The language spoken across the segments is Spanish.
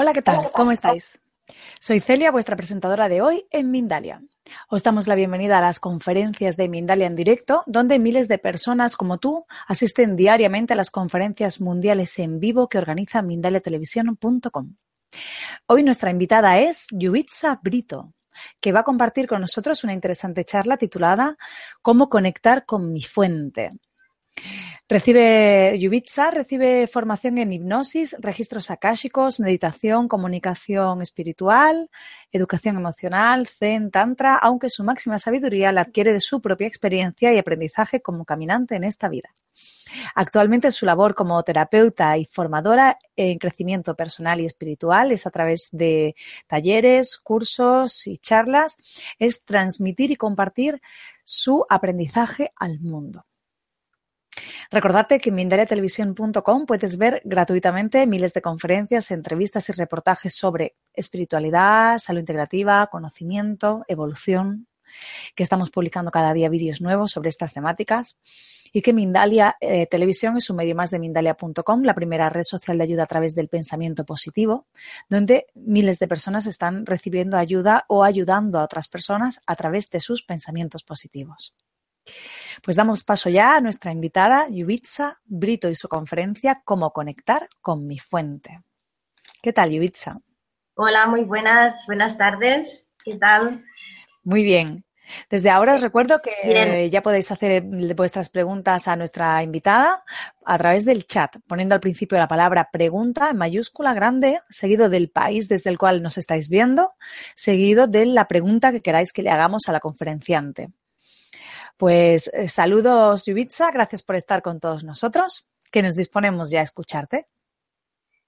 Hola, ¿qué tal? ¿Cómo estáis? Soy Celia, vuestra presentadora de hoy en Mindalia. Os damos la bienvenida a las conferencias de Mindalia en directo, donde miles de personas como tú asisten diariamente a las conferencias mundiales en vivo que organiza mindaliatelevisión.com. Hoy nuestra invitada es Yubitsa Brito, que va a compartir con nosotros una interesante charla titulada Cómo conectar con mi fuente. Recibe Yubitsa, recibe formación en hipnosis, registros akáshicos, meditación, comunicación espiritual, educación emocional, zen, tantra, aunque su máxima sabiduría la adquiere de su propia experiencia y aprendizaje como caminante en esta vida. Actualmente su labor como terapeuta y formadora en crecimiento personal y espiritual es a través de talleres, cursos y charlas, es transmitir y compartir su aprendizaje al mundo. Recordarte que en mindaliatelevisión.com puedes ver gratuitamente miles de conferencias, entrevistas y reportajes sobre espiritualidad, salud integrativa, conocimiento, evolución, que estamos publicando cada día vídeos nuevos sobre estas temáticas y que Mindalia eh, Televisión es un medio más de Mindalia.com, la primera red social de ayuda a través del pensamiento positivo, donde miles de personas están recibiendo ayuda o ayudando a otras personas a través de sus pensamientos positivos. Pues damos paso ya a nuestra invitada, Yubitsa Brito, y su conferencia Cómo conectar con mi fuente. ¿Qué tal, Yubitsa? Hola, muy buenas, buenas tardes. ¿Qué tal? Muy bien. Desde ahora os recuerdo que ya podéis hacer vuestras preguntas a nuestra invitada a través del chat, poniendo al principio la palabra pregunta en mayúscula grande, seguido del país desde el cual nos estáis viendo, seguido de la pregunta que queráis que le hagamos a la conferenciante. Pues eh, saludos, Yubitsa, gracias por estar con todos nosotros, que nos disponemos ya a escucharte.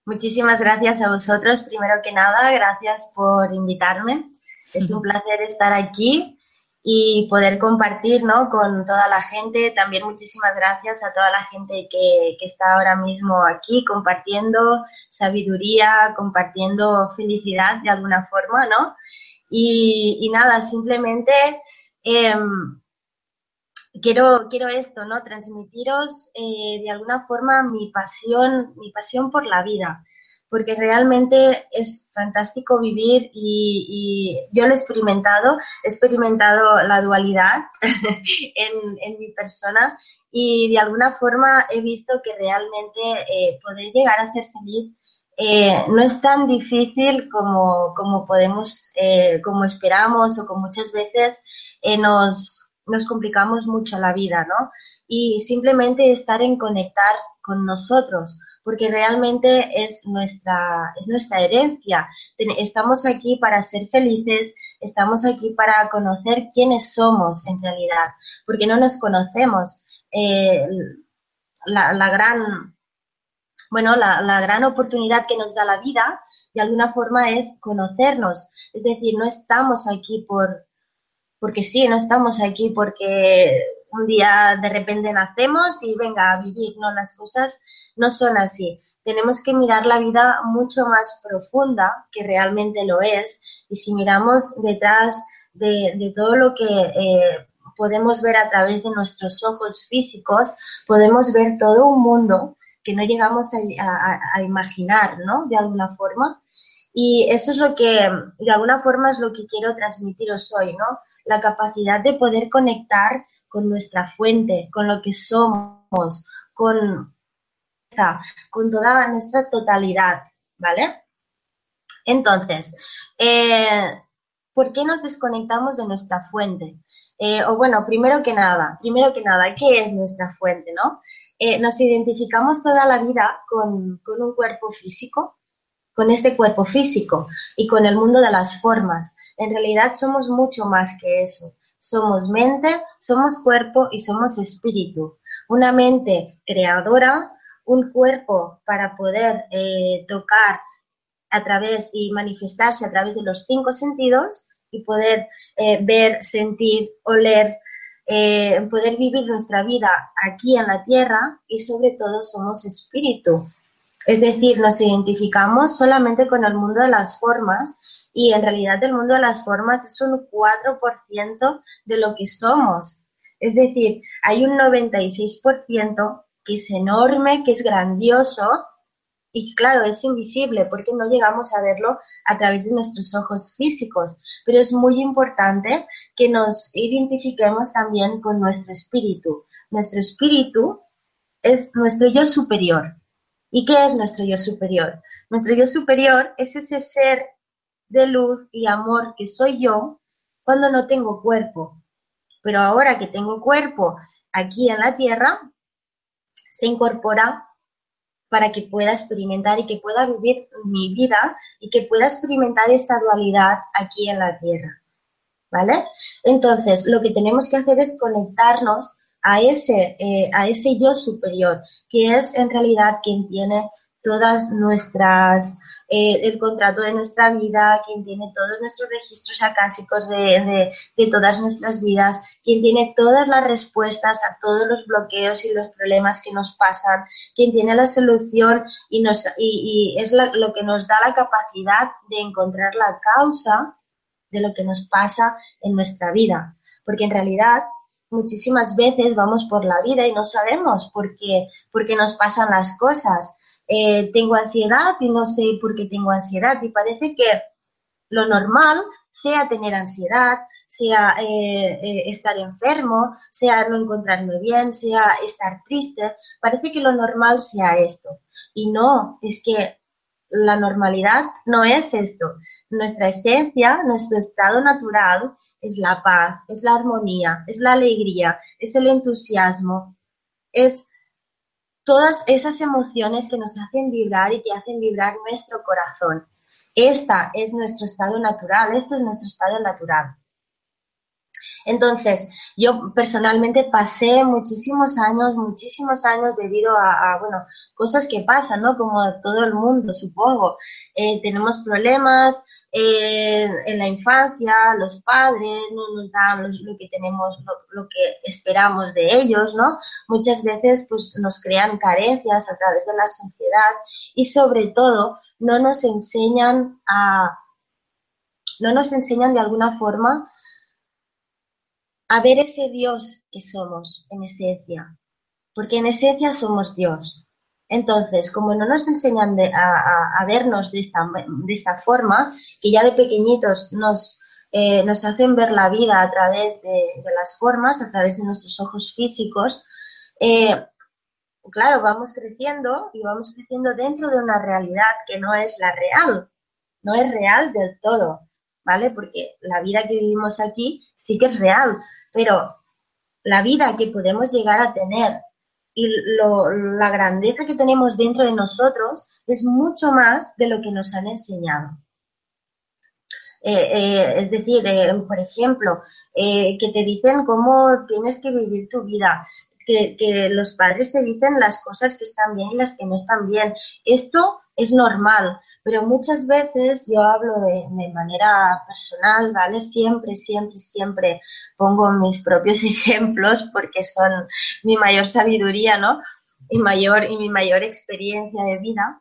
Muchísimas gracias a vosotros, primero que nada, gracias por invitarme. Es un placer estar aquí y poder compartir ¿no? con toda la gente. También muchísimas gracias a toda la gente que, que está ahora mismo aquí compartiendo sabiduría, compartiendo felicidad de alguna forma, ¿no? Y, y nada, simplemente eh, quiero, quiero esto, ¿no? Transmitiros eh, de alguna forma mi pasión, mi pasión por la vida, porque realmente es fantástico vivir y, yo lo he experimentado, he experimentado la dualidad en, mi persona y de alguna forma he visto que realmente eh, poder llegar a ser feliz eh, no es tan difícil como, como podemos, como esperamos o como muchas veces nos, nos complicamos mucho la vida, ¿no? Y simplemente estar en conectar con nosotros, porque realmente es nuestra, es nuestra herencia. Estamos aquí para ser felices, estamos aquí para conocer quiénes somos en realidad, porque no nos conocemos. Eh, la, gran, bueno, la, la gran oportunidad que nos da la vida, de alguna forma, es conocernos. Es decir, no estamos aquí por, porque sí, no estamos aquí porque un día de repente nacemos y venga a vivir, no, las cosas no son así. Tenemos que mirar la vida mucho más profunda, que realmente lo es, y si miramos detrás de, todo lo que eh, podemos ver a través de nuestros ojos físicos, podemos ver todo un mundo que no llegamos a, a imaginar, ¿no? De alguna forma. Y eso es lo que, de alguna forma, es lo que quiero transmitiros hoy, ¿no? La capacidad de poder conectar con nuestra fuente, con lo que somos, con, con toda nuestra totalidad, ¿vale? Entonces, eh, ¿por qué nos desconectamos de nuestra fuente? Eh, o bueno, primero que nada, primero que nada, ¿qué es nuestra fuente, no? Eh, nos identificamos toda la vida con, con un cuerpo físico, con este cuerpo físico y con el mundo de las formas. En realidad somos mucho más que eso. Somos mente, somos cuerpo y somos espíritu. Una mente creadora, un cuerpo para poder eh, tocar a través y manifestarse a través de los cinco sentidos y poder eh, ver, sentir, oler, eh, poder vivir nuestra vida aquí en la tierra y sobre todo somos espíritu. Es decir, nos identificamos solamente con el mundo de las formas y en realidad el mundo de las formas es un 4% de lo que somos. Es decir, hay un 96% que es enorme, que es grandioso, y claro, es invisible porque no llegamos a verlo a través de nuestros ojos físicos, pero es muy importante que nos identifiquemos también con nuestro espíritu. Nuestro espíritu es nuestro yo superior. ¿Y qué es nuestro yo superior? Nuestro yo superior es ese ser de luz y amor que soy yo cuando no tengo cuerpo. Pero ahora que tengo cuerpo aquí en la tierra, se incorpora para que pueda experimentar y que pueda vivir mi vida y que pueda experimentar esta dualidad aquí en la tierra. ¿Vale? Entonces, lo que tenemos que hacer es conectarnos a ese, eh, a ese yo superior, que es en realidad quien tiene todas nuestras eh, el contrato de nuestra vida, quien tiene todos nuestros registros acásicos de, todas nuestras vidas, quien tiene todas las respuestas a todos los bloqueos y los problemas que nos pasan, quien tiene la solución y, nos, y, es lo que nos da la capacidad de encontrar la causa de lo que nos pasa en nuestra vida. Porque en realidad muchísimas veces vamos por la vida y no sabemos por qué, por qué nos pasan las cosas eh, tengo ansiedad y no sé por qué tengo ansiedad. Y parece que lo normal sea tener ansiedad, sea eh, eh, estar enfermo, sea no encontrarme bien, sea estar triste. Parece que lo normal sea esto. Y no, es que la normalidad no es esto. Nuestra esencia, nuestro estado natural es la paz, es la armonía, es la alegría, es el entusiasmo, es todas esas emociones que nos hacen vibrar y que hacen vibrar nuestro corazón. Esta es nuestro estado natural, esto es nuestro estado natural. Entonces, yo personalmente pasé muchísimos años, muchísimos años debido a, bueno, cosas que pasan, ¿no? Como todo el mundo, supongo. Eh, tenemos problemas, en la infancia los padres no nos dan lo que tenemos, lo, que esperamos de ellos, ¿no? Muchas veces pues nos crean carencias a través de la sociedad y sobre todo no nos enseñan a, no nos enseñan de alguna forma a ver ese Dios que somos en esencia, porque en esencia somos Dios. Entonces, como no nos enseñan a, vernos de esta, forma, que ya de pequeñitos nos, eh, nos hacen ver la vida a través de, las formas, a través de nuestros ojos físicos, eh, claro, vamos creciendo y vamos creciendo dentro de una realidad que no es la real, no es real del todo, ¿vale? Porque la vida que vivimos aquí sí que es real, pero la vida que podemos llegar a tener y la grandeza que tenemos dentro de nosotros es mucho más de lo que nos han enseñado. Eh, eh, es decir, eh, por ejemplo, que te dicen cómo tienes que vivir tu vida, que, que, los padres te dicen las cosas que están bien y las que no están bien. Esto es normal, pero muchas veces yo hablo de, manera personal, ¿vale? Siempre, siempre, siempre pongo mis propios ejemplos porque son mi mayor sabiduría, ¿no? Y, mayor, y mi mayor experiencia de vida.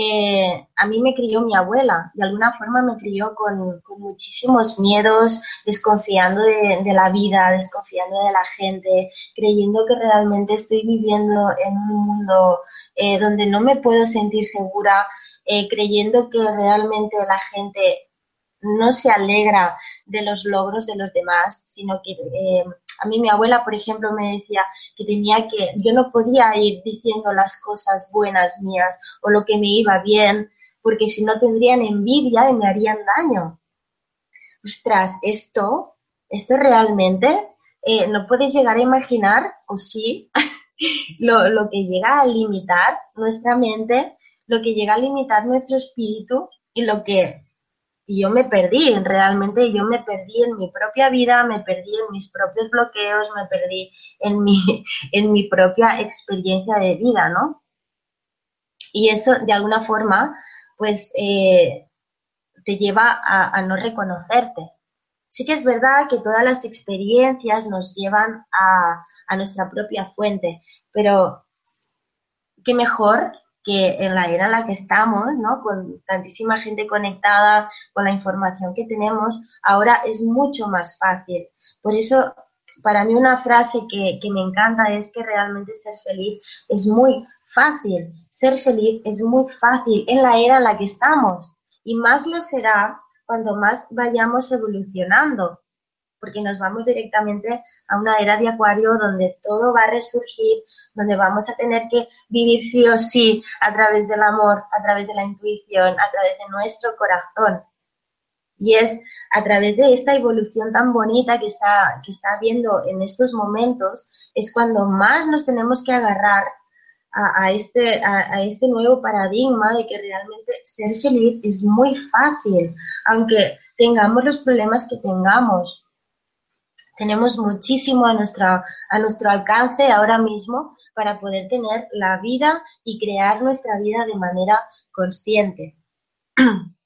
Eh, a mí me crió mi abuela, de alguna forma me crió con, muchísimos miedos, desconfiando de, la vida, desconfiando de la gente, creyendo que realmente estoy viviendo en un mundo eh, donde no me puedo sentir segura, eh, creyendo que realmente la gente no se alegra de los logros de los demás, sino que a mí mi abuela, por ejemplo, me decía que tenía que, yo no podía ir diciendo las cosas buenas mías o lo que me iba bien, porque si no tendrían envidia y me harían daño. Ostras, esto, esto realmente eh, no puedes llegar a imaginar, o sí, lo, lo que llega a limitar nuestra mente lo que llega a limitar nuestro espíritu y lo que yo me perdí, realmente yo me perdí en mi propia vida, me perdí en mis propios bloqueos, me perdí en mi, en mi propia experiencia de vida, ¿no? Y eso, de alguna forma, pues eh, te lleva a, a, no reconocerte. Sí que es verdad que todas las experiencias nos llevan a, a nuestra propia fuente, pero qué mejor que en la era en la que estamos, ¿no? con tantísima gente conectada, con la información que tenemos, ahora es mucho más fácil. Por eso, para mí una frase que, me encanta es que realmente ser feliz es muy fácil. Ser feliz es muy fácil en la era en la que estamos y más lo será cuando más vayamos evolucionando, porque nos vamos directamente a una era de acuario donde todo va a resurgir, donde vamos a tener que vivir sí o sí a través del amor, a través de la intuición, a través de nuestro corazón. Y es a través de esta evolución tan bonita que está, que está habiendo en estos momentos, es cuando más nos tenemos que agarrar a, este, a, este nuevo paradigma de que realmente ser feliz es muy fácil, aunque tengamos los problemas que tengamos. Tenemos muchísimo a, a nuestro alcance ahora mismo para poder tener la vida y crear nuestra vida de manera consciente.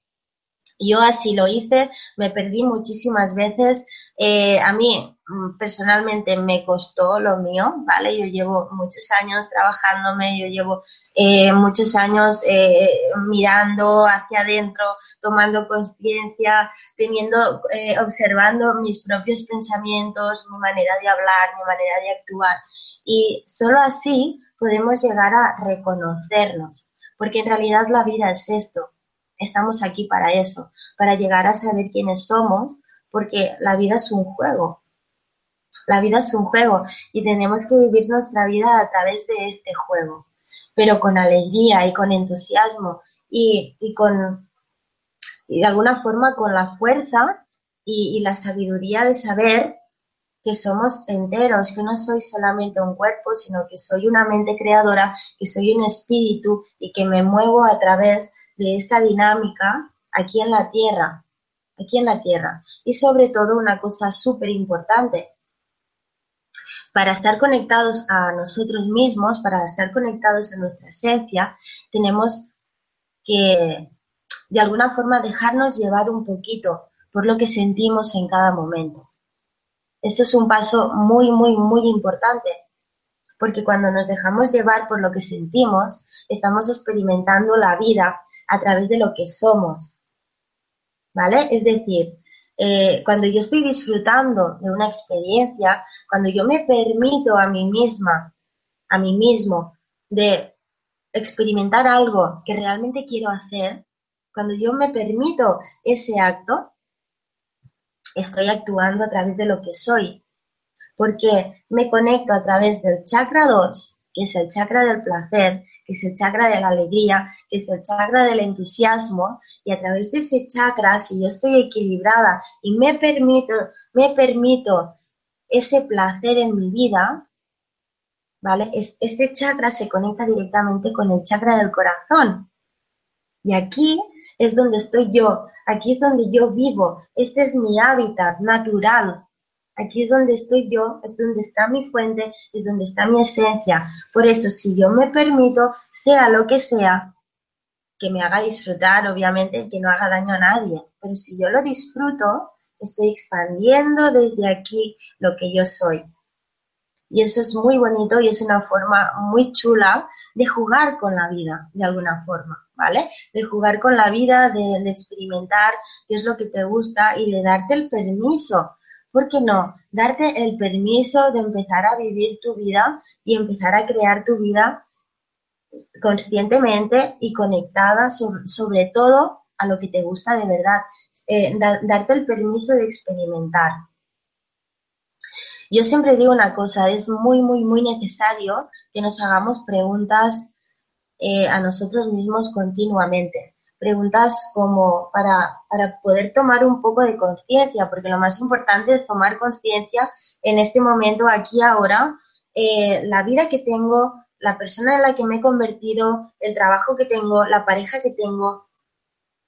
Yo así lo hice, me perdí muchísimas veces. Eh, a mí mm, personalmente me costó lo mío, ¿vale? Yo llevo muchos años trabajándome, yo llevo eh, muchos años eh, mirando hacia adentro, tomando conciencia, teniendo, observando mis propios pensamientos, mi manera de hablar, mi manera de actuar. Y solo así podemos llegar a reconocernos, porque en realidad la vida es esto, estamos aquí para eso, para llegar a saber quiénes somos, porque la vida es un juego. La vida es un juego y tenemos que vivir nuestra vida a través de este juego, pero con alegría y con entusiasmo y, con, y de alguna forma con la fuerza y, y la sabiduría de saber que somos enteros, que no soy solamente un cuerpo, sino que soy una mente creadora, que soy un espíritu y que me muevo a través de esta dinámica aquí en la Tierra, aquí en la Tierra. Y sobre todo una cosa súper importante, para estar conectados a nosotros mismos, para estar conectados a nuestra esencia, tenemos que de alguna forma dejarnos llevar un poquito por lo que sentimos en cada momento. Esto es un paso muy, muy, muy importante, porque cuando nos dejamos llevar por lo que sentimos, estamos experimentando la vida a través de lo que somos. ¿Vale? Es decir, eh, cuando yo estoy disfrutando de una experiencia, cuando yo me permito a mí misma, a mí mismo, de experimentar algo que realmente quiero hacer, cuando yo me permito ese acto, estoy actuando a través de lo que soy, porque me conecto a través del chakra 2, que es el chakra del placer, que es el chakra de la alegría, que es el chakra del entusiasmo, y a través de ese chakra, si yo estoy equilibrada y me permito, me permito ese placer en mi vida, ¿vale? Este chakra se conecta directamente con el chakra del corazón. Y aquí es donde estoy yo, aquí es donde yo vivo, este es mi hábitat natural, Aquí es donde estoy yo, es donde está mi fuente, es donde está mi esencia. Por eso, si yo me permito, sea lo que sea, que me haga disfrutar, obviamente, que no haga daño a nadie, pero si yo lo disfruto, estoy expandiendo desde aquí lo que yo soy. Y eso es muy bonito y es una forma muy chula de jugar con la vida, de alguna forma, ¿vale? De jugar con la vida, de, experimentar qué es lo que te gusta y de darte el permiso ¿por qué no? Darte el permiso de empezar a vivir tu vida y empezar a crear tu vida conscientemente y conectada sobre, todo a lo que te gusta de verdad. Eh, darte el permiso de experimentar. Yo siempre digo una cosa, es muy, muy, muy necesario que nos hagamos preguntas eh, a nosotros mismos continuamente preguntas como para, poder tomar un poco de conciencia, porque lo más importante es tomar conciencia en este momento, aquí, ahora, eh, la vida que tengo, la persona en la que me he convertido, el trabajo que tengo, la pareja que tengo.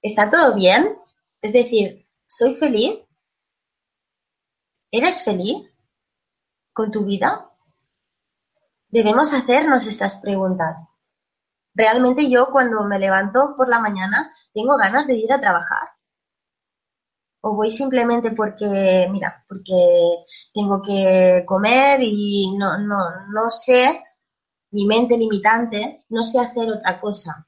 ¿Está todo bien? Es decir, ¿soy feliz? ¿Eres feliz con tu vida? Debemos hacernos estas preguntas. Realmente yo cuando me levanto por la mañana tengo ganas de ir a trabajar. O voy simplemente porque, mira, porque tengo que comer y no, no, no sé, mi mente limitante, no sé hacer otra cosa.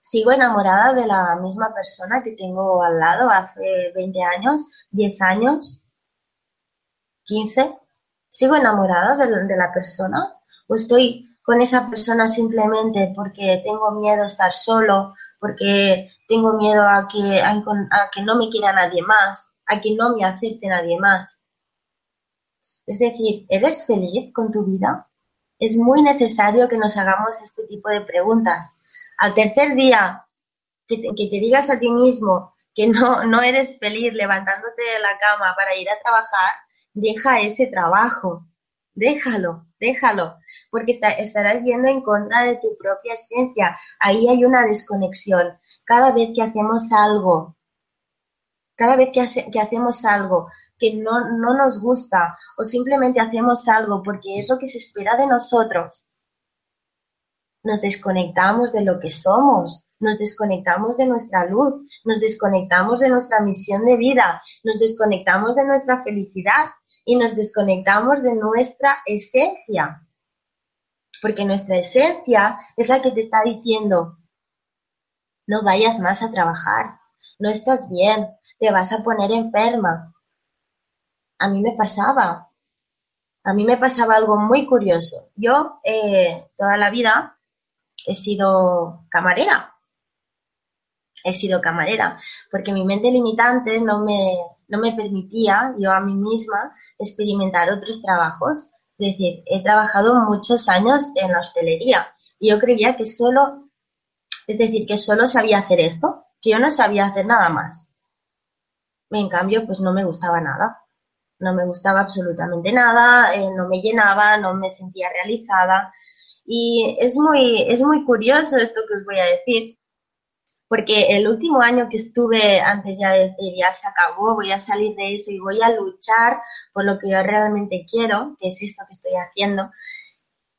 Sigo enamorada de la misma persona que tengo al lado hace 20 años, 10 años, 15. ¿Sigo enamorada de, de la persona? ¿O estoy con esa persona simplemente porque tengo miedo a estar solo, porque tengo miedo a que, a, que no me quiera nadie más, a que no me acepte nadie más. Es decir, ¿eres feliz con tu vida? Es muy necesario que nos hagamos este tipo de preguntas. Al tercer día, que te, que te digas a ti mismo que no, no eres feliz levantándote de la cama para ir a trabajar, deja ese trabajo, déjalo, déjalo, porque estarás yendo en contra de tu propia esencia. Ahí hay una desconexión. Cada vez que hacemos algo, cada vez que, hacemos algo que no nos gusta o simplemente hacemos algo porque es lo que se espera de nosotros, nos desconectamos de lo que somos, nos desconectamos de nuestra luz, nos desconectamos de nuestra misión de vida, nos desconectamos de nuestra felicidad y nos desconectamos de nuestra esencia. Porque nuestra esencia es la que te está diciendo, no vayas más a trabajar, no estás bien, te vas a poner enferma. A mí me pasaba, a mí me pasaba algo muy curioso. Yo eh, toda la vida he sido camarera, he sido camarera, porque mi mente limitante no me, no me permitía yo a mí misma experimentar otros trabajos. Es decir, he trabajado muchos años en la hostelería y yo creía que solo, es decir, que solo sabía hacer esto, que yo no sabía hacer nada más. En cambio, pues no me gustaba nada. No me gustaba absolutamente nada, eh, no me llenaba, no me sentía realizada. Y es muy, es muy curioso esto que os voy a decir, porque el último año que estuve antes ya de decir, ya se acabó, voy a salir de eso y voy a luchar por lo que yo realmente quiero, que es esto que estoy haciendo,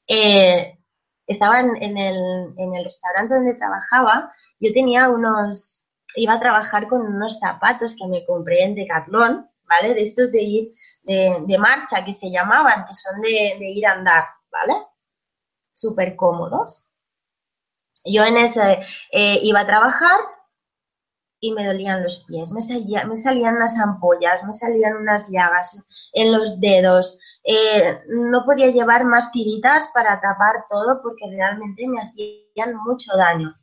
eh, estaba en, el, en el restaurante donde trabajaba, yo tenía unos, iba a trabajar con unos zapatos que me compré en Decathlon, ¿vale? De estos de ir de, marcha que se llamaban, que son de, de ir a andar, ¿vale? Súper cómodos. Yo en ese eh, iba a trabajar y me dolían los pies, me, me salían unas ampollas, me salían unas llagas en los dedos, eh, no podía llevar más tiritas para tapar todo porque realmente me hacían mucho daño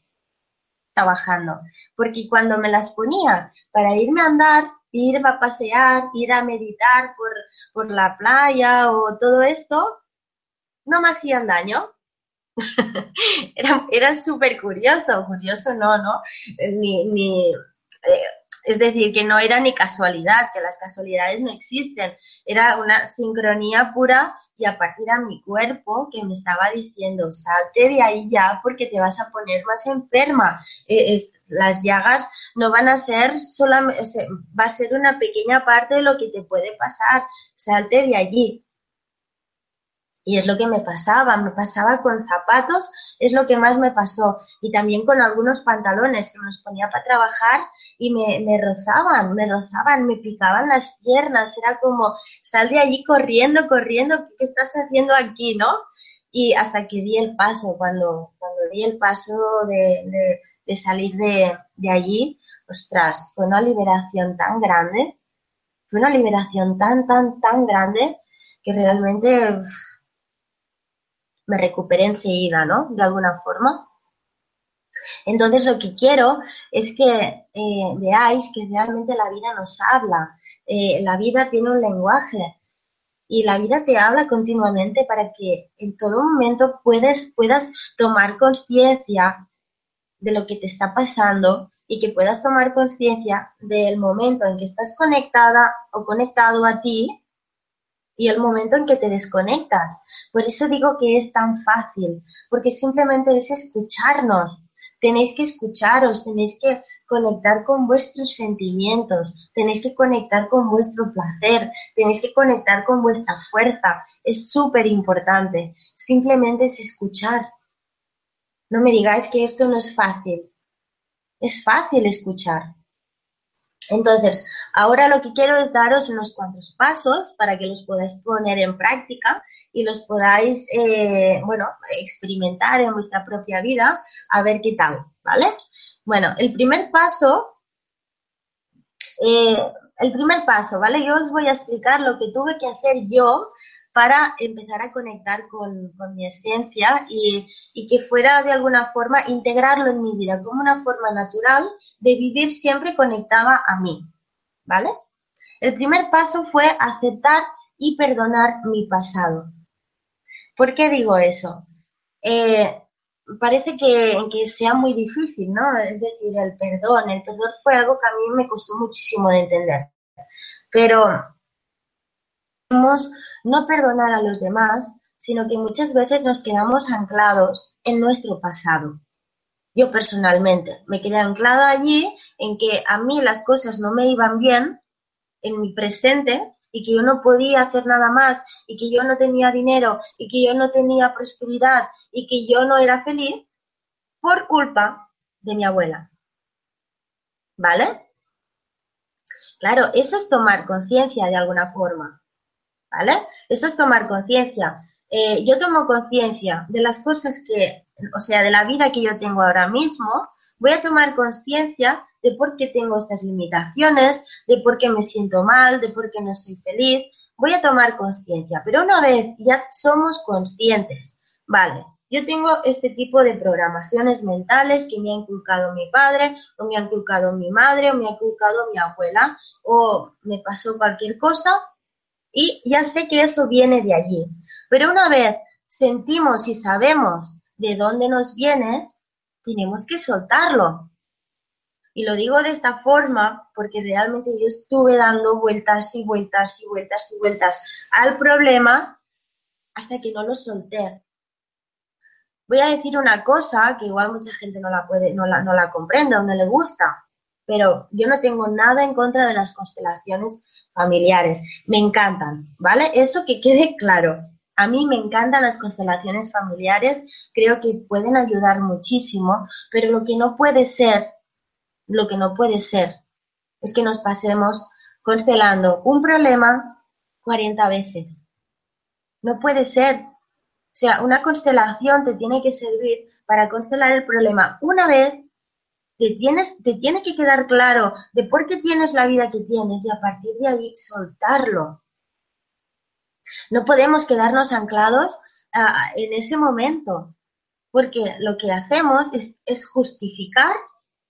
trabajando, porque cuando me las ponía para irme a andar, ir a pasear, ir a meditar por, por la playa o todo esto, no me hacían daño, era, era súper curioso, curioso no, ¿no? Ni, ni eh, es decir, que no era ni casualidad, que las casualidades no existen, era una sincronía pura y a partir de mi cuerpo que me estaba diciendo, salte de ahí ya porque te vas a poner más enferma. Eh, las llagas no van a ser solamente, va a ser una pequeña parte de lo que te puede pasar, salte de allí. Y es lo que me pasaba, me pasaba con zapatos, es lo que más me pasó. Y también con algunos pantalones que me los ponía para trabajar y me, me rozaban, me rozaban, me picaban las piernas. Era como, sal de allí corriendo, corriendo, ¿qué estás haciendo aquí, no? Y hasta que di el paso, cuando, cuando di el paso de, de, salir de, de allí, ostras, fue una liberación tan grande, fue una liberación tan, tan, tan grande que realmente me recuperé enseguida, ¿no? De alguna forma. Entonces lo que quiero es que eh, veáis que realmente la vida nos habla, eh, la vida tiene un lenguaje y la vida te habla continuamente para que en todo momento puedes, puedas tomar conciencia de lo que te está pasando y que puedas tomar conciencia del momento en que estás conectada o conectado a ti y el momento en que te desconectas. Por eso digo que es tan fácil, porque simplemente es escucharnos. Tenéis que escucharos, tenéis que conectar con vuestros sentimientos, tenéis que conectar con vuestro placer, tenéis que conectar con vuestra fuerza. Es súper importante. Simplemente es escuchar. No me digáis que esto no es fácil. Es fácil escuchar. Entonces, ahora lo que quiero es daros unos cuantos pasos para que los podáis poner en práctica y los podáis, eh, bueno, experimentar en vuestra propia vida a ver qué tal, ¿vale? Bueno, el primer paso, eh, el primer paso, ¿vale? Yo os voy a explicar lo que tuve que hacer yo para empezar a conectar con, mi esencia y, y, que fuera de alguna forma integrarlo en mi vida como una forma natural de vivir siempre conectada a mí, ¿vale? El primer paso fue aceptar y perdonar mi pasado. ¿Por qué digo eso? Eh, parece que, que, sea muy difícil, ¿no? Es decir, el perdón. El perdón fue algo que a mí me costó muchísimo de entender. Pero no perdonar a los demás, sino que muchas veces nos quedamos anclados en nuestro pasado. Yo personalmente me quedé anclada allí en que a mí las cosas no me iban bien en mi presente y que yo no podía hacer nada más y que yo no tenía dinero y que yo no tenía prosperidad y que yo no era feliz por culpa de mi abuela. ¿Vale? Claro, eso es tomar conciencia de alguna forma. ¿Vale? Eso es tomar conciencia. Eh, yo tomo conciencia de las cosas que, o sea, de la vida que yo tengo ahora mismo voy a tomar conciencia de por qué tengo estas limitaciones, de por qué me siento mal, de por qué no soy feliz. Voy a tomar conciencia, pero una vez ya somos conscientes, vale, yo tengo este tipo de programaciones mentales que me ha inculcado mi padre, o me ha inculcado mi madre, o me ha inculcado mi abuela, o me pasó cualquier cosa y ya sé que eso viene de allí. Pero una vez sentimos y sabemos de dónde nos viene, tenemos que soltarlo. Y lo digo de esta forma porque realmente yo estuve dando vueltas y vueltas y vueltas y vueltas al problema hasta que no lo solté. Voy a decir una cosa que igual mucha gente no la puede, no la, no la comprende o no le gusta, pero yo no tengo nada en contra de las constelaciones familiares. Me encantan, ¿vale? Eso que quede claro. A mí me encantan las constelaciones familiares, creo que pueden ayudar muchísimo, pero lo que no puede ser, lo que no puede ser, es que nos pasemos constelando un problema 40 veces. No puede ser. O sea, una constelación te tiene que servir para constelar el problema una vez, te, tienes, te tiene que quedar claro de por qué tienes la vida que tienes y a partir de ahí soltarlo. No podemos quedarnos anclados ah, en ese momento, porque lo que hacemos es, justificar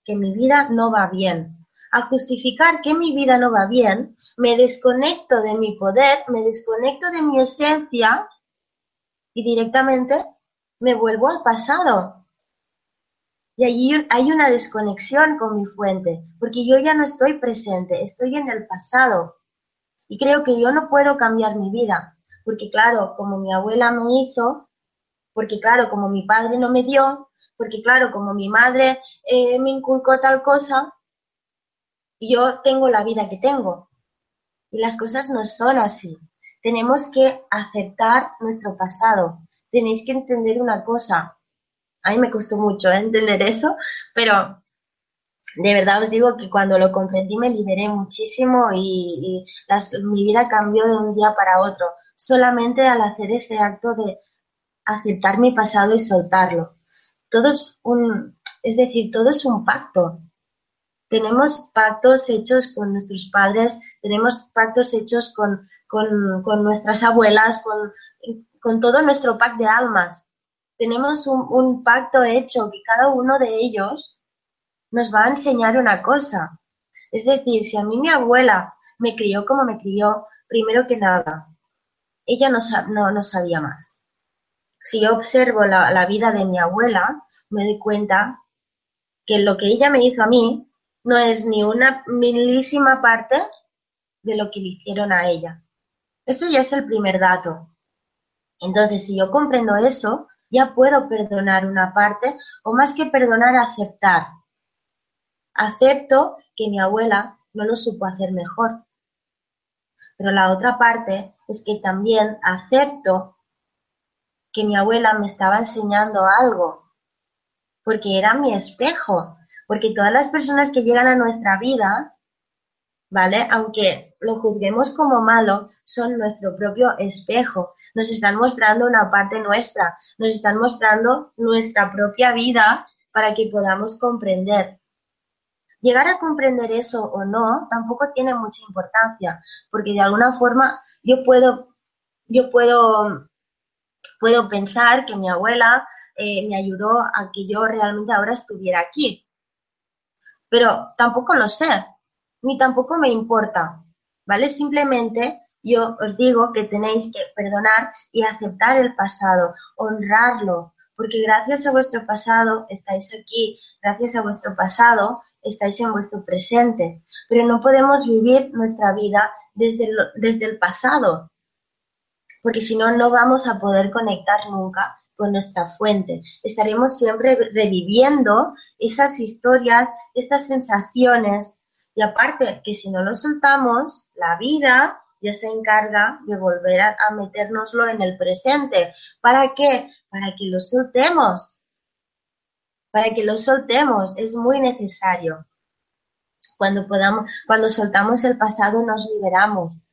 que mi vida no va bien. Al justificar que mi vida no va bien, me desconecto de mi poder, me desconecto de mi esencia y directamente me vuelvo al pasado. Y allí hay una desconexión con mi fuente, porque yo ya no estoy presente, estoy en el pasado. Y creo que yo no puedo cambiar mi vida porque claro, como mi abuela me hizo, porque claro, como mi padre no me dio, porque claro, como mi madre eh, me inculcó tal cosa, yo tengo la vida que tengo. Y las cosas no son así. Tenemos que aceptar nuestro pasado. Tenéis que entender una cosa. A mí me costó mucho entender eso, pero de verdad os digo que cuando lo comprendí me liberé muchísimo y, mi vida cambió de un día para otro solamente al hacer ese acto de aceptar mi pasado y soltarlo. Todo es un, es decir, todo es un pacto. Tenemos pactos hechos con nuestros padres, tenemos pactos hechos con, con, nuestras abuelas, con, con, todo nuestro pack de almas. Tenemos un, pacto hecho que cada uno de ellos nos va a enseñar una cosa. Es decir, si a mí mi abuela me crió como me crió, primero que nada, ella no, no, sabía más. Si yo observo la, vida de mi abuela, me doy cuenta que lo que ella me hizo a mí no es ni una milísima parte de lo que le hicieron a ella. Eso ya es el primer dato. Entonces, si yo comprendo eso, ya puedo perdonar una parte o más que perdonar, aceptar. Acepto que mi abuela no lo supo hacer mejor. Pero la otra parte es que también acepto que mi abuela me estaba enseñando algo, porque era mi espejo, porque todas las personas que llegan a nuestra vida, ¿vale? Aunque lo juzguemos como malo, son nuestro propio espejo, nos están mostrando una parte nuestra, nos están mostrando nuestra propia vida para que podamos comprender. Llegar a comprender eso o no tampoco tiene mucha importancia, porque de alguna forma yo puedo yo puedo, puedo pensar que mi abuela eh, me ayudó a que yo realmente ahora estuviera aquí. Pero tampoco lo sé, ni tampoco me importa, ¿vale? Simplemente yo os digo que tenéis que perdonar y aceptar el pasado, honrarlo, porque gracias a vuestro pasado estáis aquí, gracias a vuestro pasado estáis en vuestro presente, pero no podemos vivir nuestra vida desde el, desde el pasado, porque si no, no vamos a poder conectar nunca con nuestra fuente. Estaremos siempre reviviendo esas historias, estas sensaciones, y aparte que si no lo soltamos, la vida se encarga de volver a, a metérnoslo en el presente. ¿Para qué? Para que lo soltemos. Para que lo soltemos. Es muy necesario. Cuando podamos, cuando soltamos el pasado nos liberamos.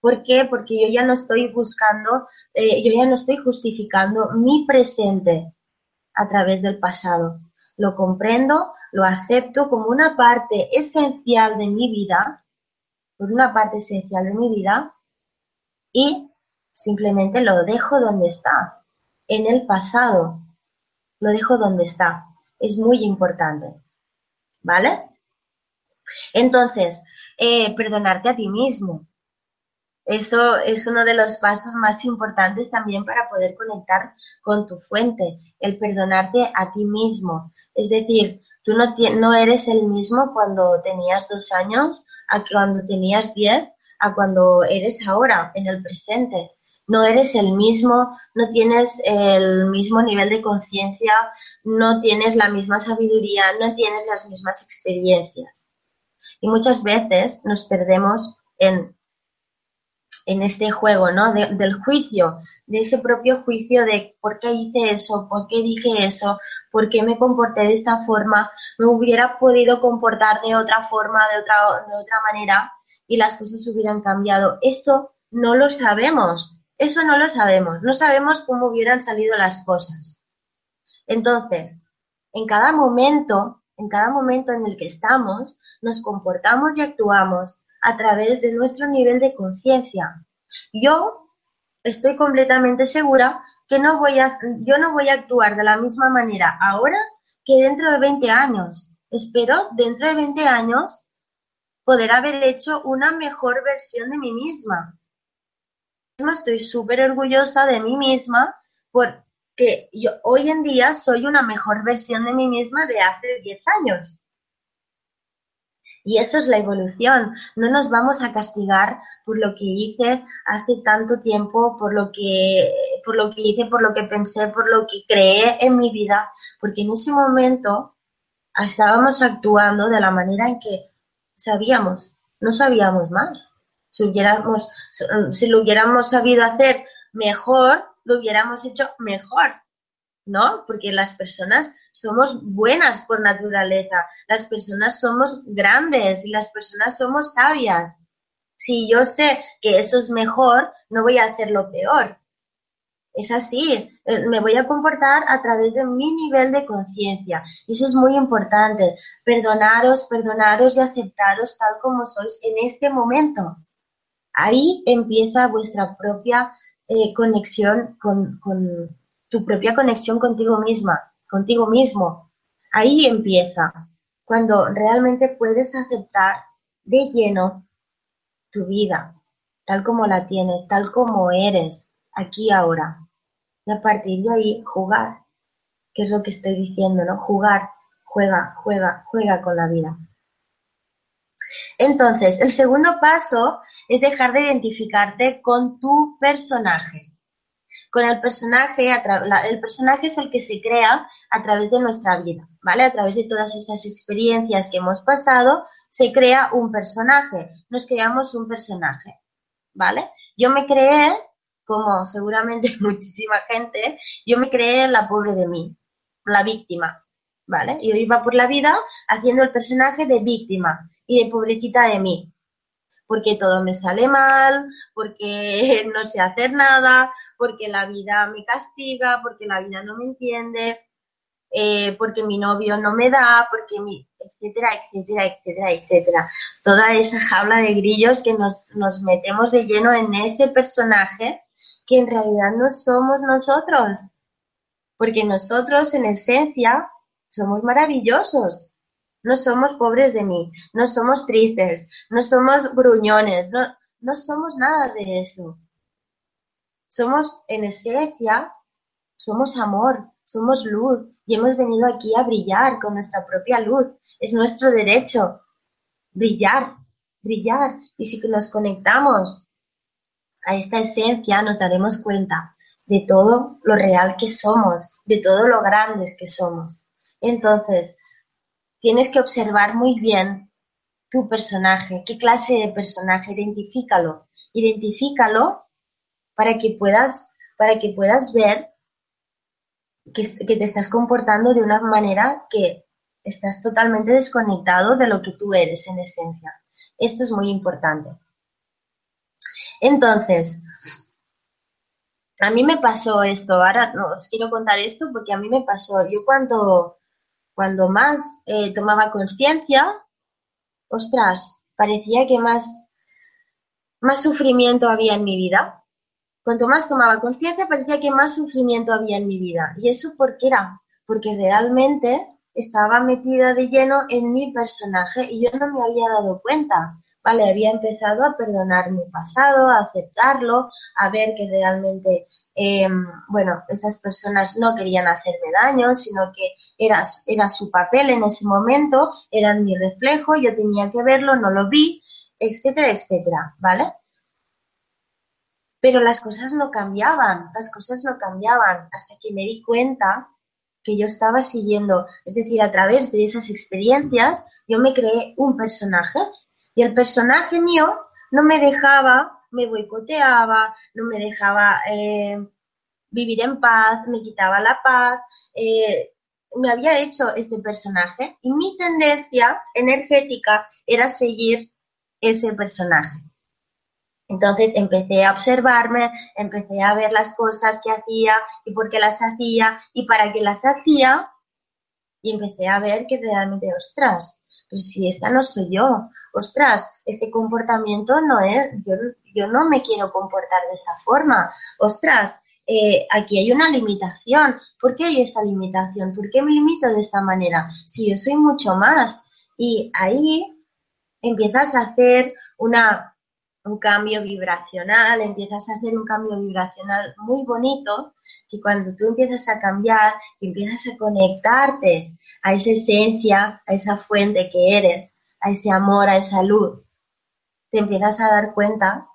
¿Por qué? Porque yo ya no estoy buscando, eh, yo ya no estoy justificando mi presente a través del pasado. Lo comprendo, lo acepto como una parte esencial de mi vida, por una parte esencial de mi vida, y simplemente lo dejo donde está, en el pasado. Lo dejo donde está. Es muy importante. ¿Vale? Entonces, eh, perdonarte a ti mismo. Eso es uno de los pasos más importantes también para poder conectar con tu fuente, el perdonarte a ti mismo. Es decir, tú no, no eres el mismo cuando tenías dos años, a cuando tenías diez, a cuando eres ahora, en el presente. No eres el mismo, no tienes el mismo nivel de conciencia, no tienes la misma sabiduría, no tienes las mismas experiencias. Y muchas veces nos perdemos en, en este juego, ¿no? del juicio, de ese propio juicio de por qué hice eso, por qué dije eso, por qué me comporté de esta forma, me hubiera podido comportar de otra forma, de otra, de otra manera y las cosas hubieran cambiado. Esto no lo sabemos, eso no lo sabemos, no sabemos cómo hubieran salido las cosas. Entonces, en cada momento en cada momento en el que estamos, nos comportamos y actuamos a través de nuestro nivel de conciencia. Yo estoy completamente segura que no voy a, yo no voy a actuar de la misma manera ahora que dentro de 20 años. Espero dentro de 20 años poder haber hecho una mejor versión de mí misma. Estoy súper orgullosa de mí misma por que yo hoy en día soy una mejor versión de mí misma de hace 10 años. Y eso es la evolución. No nos vamos a castigar por lo que hice hace tanto tiempo, por lo que, por lo que hice, por lo que pensé, por lo que creé en mi vida, porque en ese momento estábamos actuando de la manera en que sabíamos, no sabíamos más. Si, hubiéramos, si lo hubiéramos sabido hacer mejor, lo hubiéramos hecho mejor, ¿no? Porque las personas somos buenas por naturaleza, las personas somos grandes y las personas somos sabias. Si yo sé que eso es mejor, no voy a hacerlo peor. Es así, eh, me voy a comportar a través de mi nivel de conciencia. Eso es muy importante. Perdonaros, perdonaros y aceptaros tal como sois en este momento. Ahí empieza vuestra propia eh, conexión con, tu propia conexión contigo misma, contigo mismo. Ahí empieza, cuando realmente puedes aceptar de lleno tu vida, tal como la tienes, tal como eres, aquí ahora. Y a partir de ahí jugar, que es lo que estoy diciendo, ¿no? Jugar, juega, juega, juega con la vida. Entonces, el segundo paso es dejar de identificarte con tu personaje. Con el personaje, el personaje es el que se crea a través de nuestra vida, ¿vale? A través de todas esas experiencias que hemos pasado, se crea un personaje, nos creamos un personaje, ¿vale? Yo me creé, como seguramente muchísima gente, yo me creé la pobre de mí, la víctima, ¿vale? Yo iba por la vida haciendo el personaje de víctima y de pobrecita de mí, porque todo me sale mal, porque no sé hacer nada, porque la vida me castiga, porque la vida no me entiende, eh, porque mi novio no me da, porque mi, etcétera, etcétera, etcétera, etcétera. Toda esa jaula de grillos que nos, metemos de lleno en este personaje que en realidad no somos nosotros, porque nosotros en esencia somos maravillosos, no somos pobres de mí, no somos tristes, no somos gruñones, no, no somos nada de eso. Somos en esencia, somos amor, somos luz y hemos venido aquí a brillar con nuestra propia luz. Es nuestro derecho brillar, brillar. Y si nos conectamos a esta esencia, nos daremos cuenta de todo lo real que somos, de todo lo grandes que somos. Entonces, tienes que observar muy bien tu personaje, qué clase de personaje, identifícalo, identifícalo para que puedas, para que puedas ver que, que te estás comportando de una manera que estás totalmente desconectado de lo que tú eres en esencia. Esto es muy importante. Entonces, a mí me pasó esto, ahora no, os quiero contar esto porque a mí me pasó, yo cuando, cuando más eh, tomaba conciencia, ostras, parecía que más, más sufrimiento había en mi vida. Cuanto más tomaba conciencia, parecía que más sufrimiento había en mi vida. ¿Y eso por qué era? Porque realmente estaba metida de lleno en mi personaje y yo no me había dado cuenta. Vale, había empezado a perdonar mi pasado, a aceptarlo, a ver que realmente, em, bueno, esas personas no querían hacerme daño, sino que era, era su papel en ese momento, eran mi reflejo, yo tenía que verlo, no lo vi, etcétera, etcétera, ¿vale? Pero las cosas no cambiaban, las cosas no cambiaban hasta que me di cuenta que yo estaba siguiendo, es decir, a través de esas experiencias, yo me creé un personaje y el personaje mío no me dejaba, me boicoteaba, no me dejaba eh, vivir en paz, me quitaba la paz, eh, me había hecho este personaje y mi tendencia energética era seguir ese personaje. Entonces empecé a observarme, empecé a ver las cosas que hacía y por qué las hacía y para qué las hacía y empecé a ver que realmente, ostras, pues si esta no soy yo, ostras, este comportamiento no es, yo, yo no me quiero comportar de esta forma, ostras, eh, aquí hay una limitación. ¿Por qué hay esta limitación? ¿Por qué me limito de esta manera? Si yo soy mucho más. Y ahí empiezas a hacer una un cambio vibracional, empiezas a hacer un cambio vibracional muy bonito, que cuando tú empiezas a cambiar, empiezas a conectarte a esa esencia, a esa fuente que eres, a ese amor, a esa luz, te empiezas a dar cuenta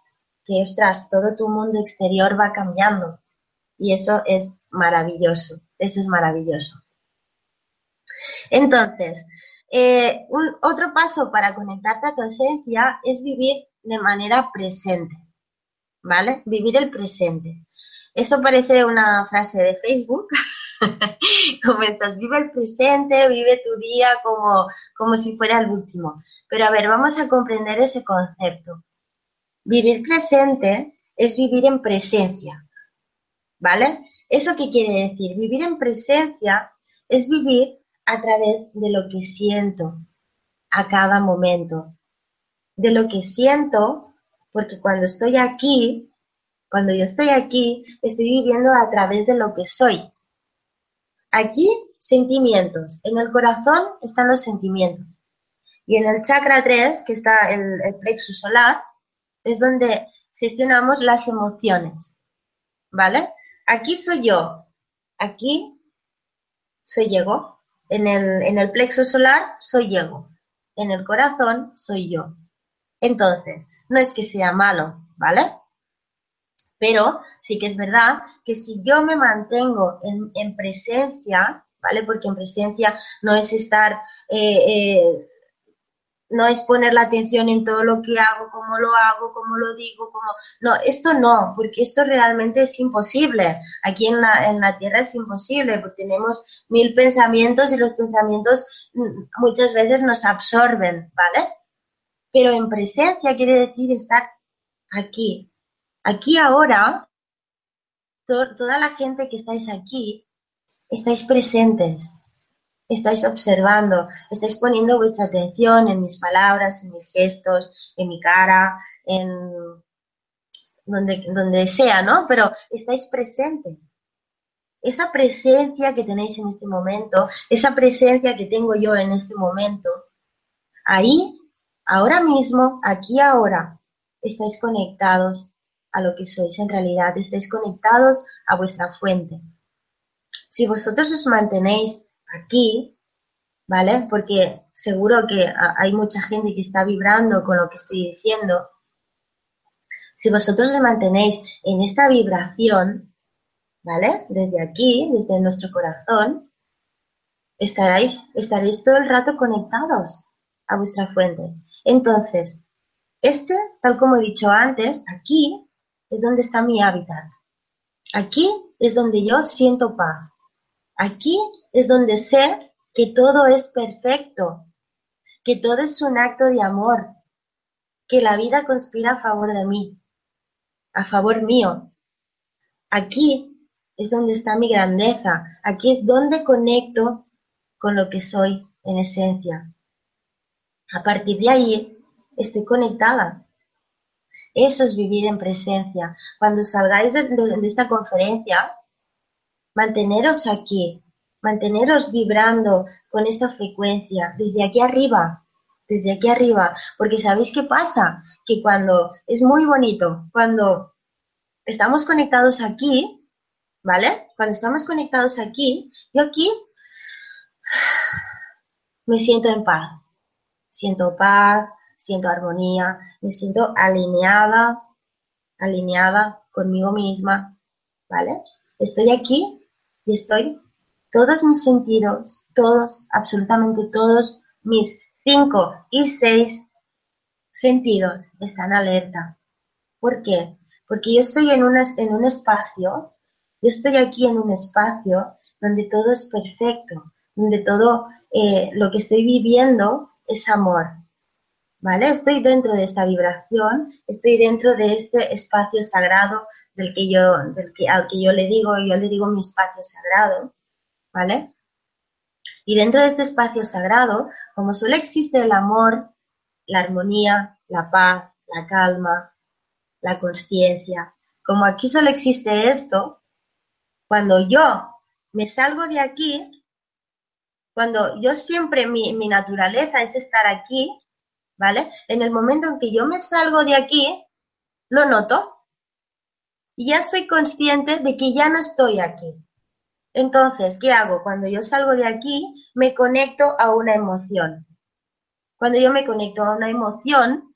que, ostras, todo tu mundo exterior va cambiando. Y eso es maravilloso, eso es maravilloso. Entonces, eh, un, otro paso para conectarte a tu esencia es vivir de manera presente, ¿vale? Vivir el presente. Eso parece una frase de Facebook, como estás, vive el presente, vive tu día como, como si fuera el último. Pero a ver, vamos a comprender ese concepto. Vivir presente es vivir en presencia, ¿vale? ¿Eso qué quiere decir? Vivir en presencia es vivir a través de lo que siento a cada momento, de lo que siento, porque cuando estoy aquí, cuando yo estoy aquí, estoy viviendo a través de lo que soy. Aquí, sentimientos. En el corazón están los sentimientos. Y en el chakra 3, que está el, plexo solar, es donde gestionamos las emociones. ¿Vale? Aquí soy yo. Aquí soy ego. En el, en el plexo solar soy ego. En el corazón soy yo. Entonces, no es que sea malo, ¿vale? Pero sí que es verdad que si yo me mantengo en, presencia, ¿vale? Porque en presencia no es estar, eh, eh, no es poner la atención en todo lo que hago, cómo lo hago, cómo lo digo, cómo... No, esto no, porque esto realmente es imposible. Aquí en la, en la Tierra es imposible, porque tenemos mil pensamientos y los pensamientos mm, muchas veces nos absorben, ¿vale? Pero en presencia quiere decir estar aquí. Aquí ahora, toda la gente que estáis aquí, estáis presentes, estáis observando, estáis poniendo vuestra atención en mis palabras, en mis gestos, en mi cara, en, donde, donde sea, ¿no? Pero estáis presentes. Esa presencia que tenéis en este momento, esa presencia que tengo yo en este momento, ahí, ahora mismo, aquí ahora, estáis conectados a lo que sois en realidad, estáis conectados a vuestra fuente. Si vosotros os mantenéis aquí, ¿vale? Porque seguro que hay mucha gente que está vibrando con lo que estoy diciendo. Si vosotros os mantenéis en esta vibración, ¿vale? Desde aquí, desde nuestro corazón, estaréis, estaréis todo el rato conectados a vuestra fuente. Entonces, este, tal como he dicho antes, aquí es donde está mi hábitat. Aquí es donde yo siento paz. Aquí es donde sé que todo es perfecto, que todo es un acto de amor, que la vida conspira a favor de mí, a favor mío. Aquí es donde está mi grandeza, aquí es donde conecto con lo que soy en esencia. A partir de ahí estoy conectada. Eso es vivir en presencia. Cuando salgáis de, esta conferencia, manteneros aquí, manteneros vibrando con esta frecuencia desde aquí arriba, desde aquí arriba, porque ¿sabéis qué pasa? Que cuando es muy bonito, cuando estamos conectados aquí, ¿vale? Cuando estamos conectados aquí, yo aquí me siento en paz, siento paz, siento armonía, me siento alineada, alineada conmigo misma, ¿vale? Estoy aquí y estoy todos mis sentidos, todos, absolutamente todos mis cinco y seis sentidos están alerta. ¿Por qué? Porque yo estoy en, en un espacio, yo estoy aquí en un espacio donde todo es perfecto, donde todo eh, lo que estoy viviendo es amor. ¿Vale? Estoy dentro de esta vibración, estoy dentro de este espacio sagrado del que yo, del que, al que yo le digo, yo le digo mi espacio sagrado. ¿vale? Y dentro de este espacio sagrado, como solo existe el amor, la armonía, la paz, la calma, la conciencia, como aquí solo existe esto, cuando yo me salgo de aquí, cuando yo siempre mi, mi naturaleza es estar aquí, ¿vale? En el momento en que yo me salgo de aquí, lo noto y ya soy consciente de que ya no estoy aquí. Entonces, ¿qué hago? Cuando yo salgo de aquí, me conecto a una emoción. Cuando yo me conecto a una emoción,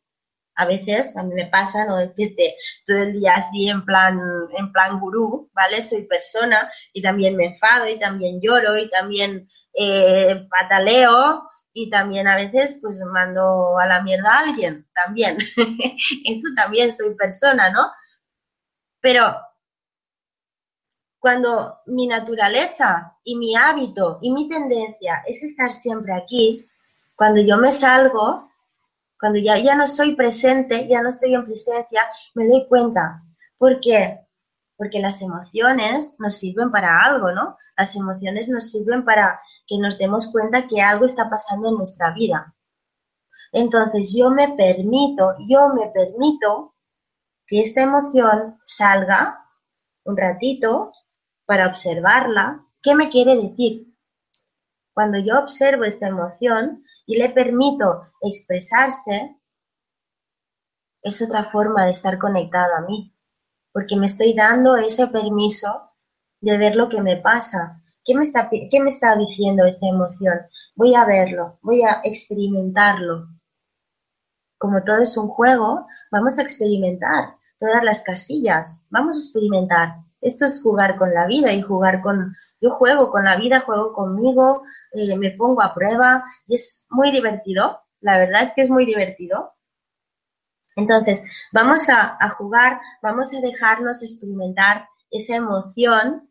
a veces a mí me pasa, no es que esté todo el día así en plan, en plan gurú, ¿vale? Soy persona y también me enfado y también lloro y también eh, pataleo y también a veces pues mando a la mierda a alguien, también. Eso también soy persona, ¿no? Pero cuando mi naturaleza y mi hábito y mi tendencia es estar siempre aquí, cuando yo me salgo, cuando ya, ya no soy presente, ya no estoy en presencia, me doy cuenta. ¿Por qué? Porque las emociones nos sirven para algo, ¿no? Las emociones nos sirven para que nos demos cuenta que algo está pasando en nuestra vida. Entonces yo me permito, yo me permito que esta emoción salga un ratito para observarla, ¿qué me quiere decir? Cuando yo observo esta emoción y le permito expresarse, es otra forma de estar conectada a mí, porque me estoy dando ese permiso de ver lo que me pasa. ¿Qué me está, qué me está diciendo esta emoción? Voy a verlo, voy a experimentarlo. Como todo es un juego, vamos a experimentar todas las casillas, vamos a experimentar esto es jugar con la vida y jugar con, yo juego con la vida, juego conmigo, eh, me pongo a prueba y es muy divertido, la verdad es que es muy divertido. Entonces, vamos a, jugar, vamos a dejarnos experimentar esa emoción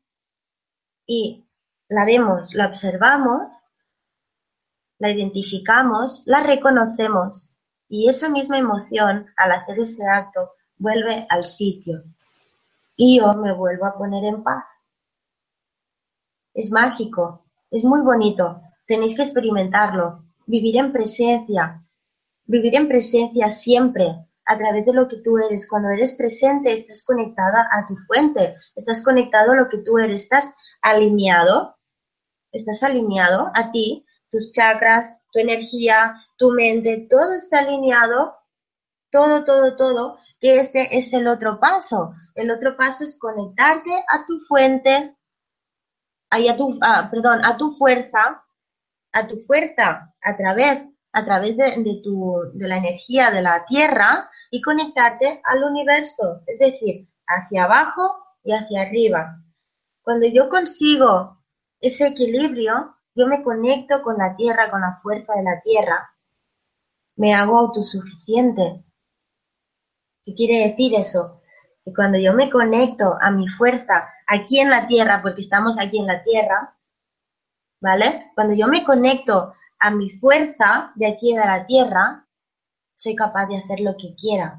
y la vemos, la observamos, la identificamos, la reconocemos y esa misma emoción, al hacer ese acto, vuelve al sitio, y yo me vuelvo a poner en paz. Es mágico, es muy bonito, tenéis que experimentarlo, vivir en presencia, vivir en presencia siempre, a través de lo que tú eres. Cuando eres presente, estás conectada a tu fuente, estás conectado a lo que tú eres, estás alineado, estás alineado a ti, tus chakras, tu energía, tu mente, todo está alineado, todo, todo, todo, que este es el otro paso. El otro paso es conectarte a tu fuente, a tu, ah, perdón, a tu fuerza, a tu fuerza a través, a través de, tu, de la energía de la Tierra y conectarte al universo, es decir, hacia abajo y hacia arriba. Cuando yo consigo ese equilibrio, yo me conecto con la Tierra, con la fuerza de la Tierra, me hago autosuficiente. ¿Qué quiere decir eso? Que cuando yo me conecto a mi fuerza aquí en la Tierra, porque estamos aquí en la Tierra, ¿vale? Cuando yo me conecto a mi fuerza de aquí de la Tierra, soy capaz de hacer lo que quiera.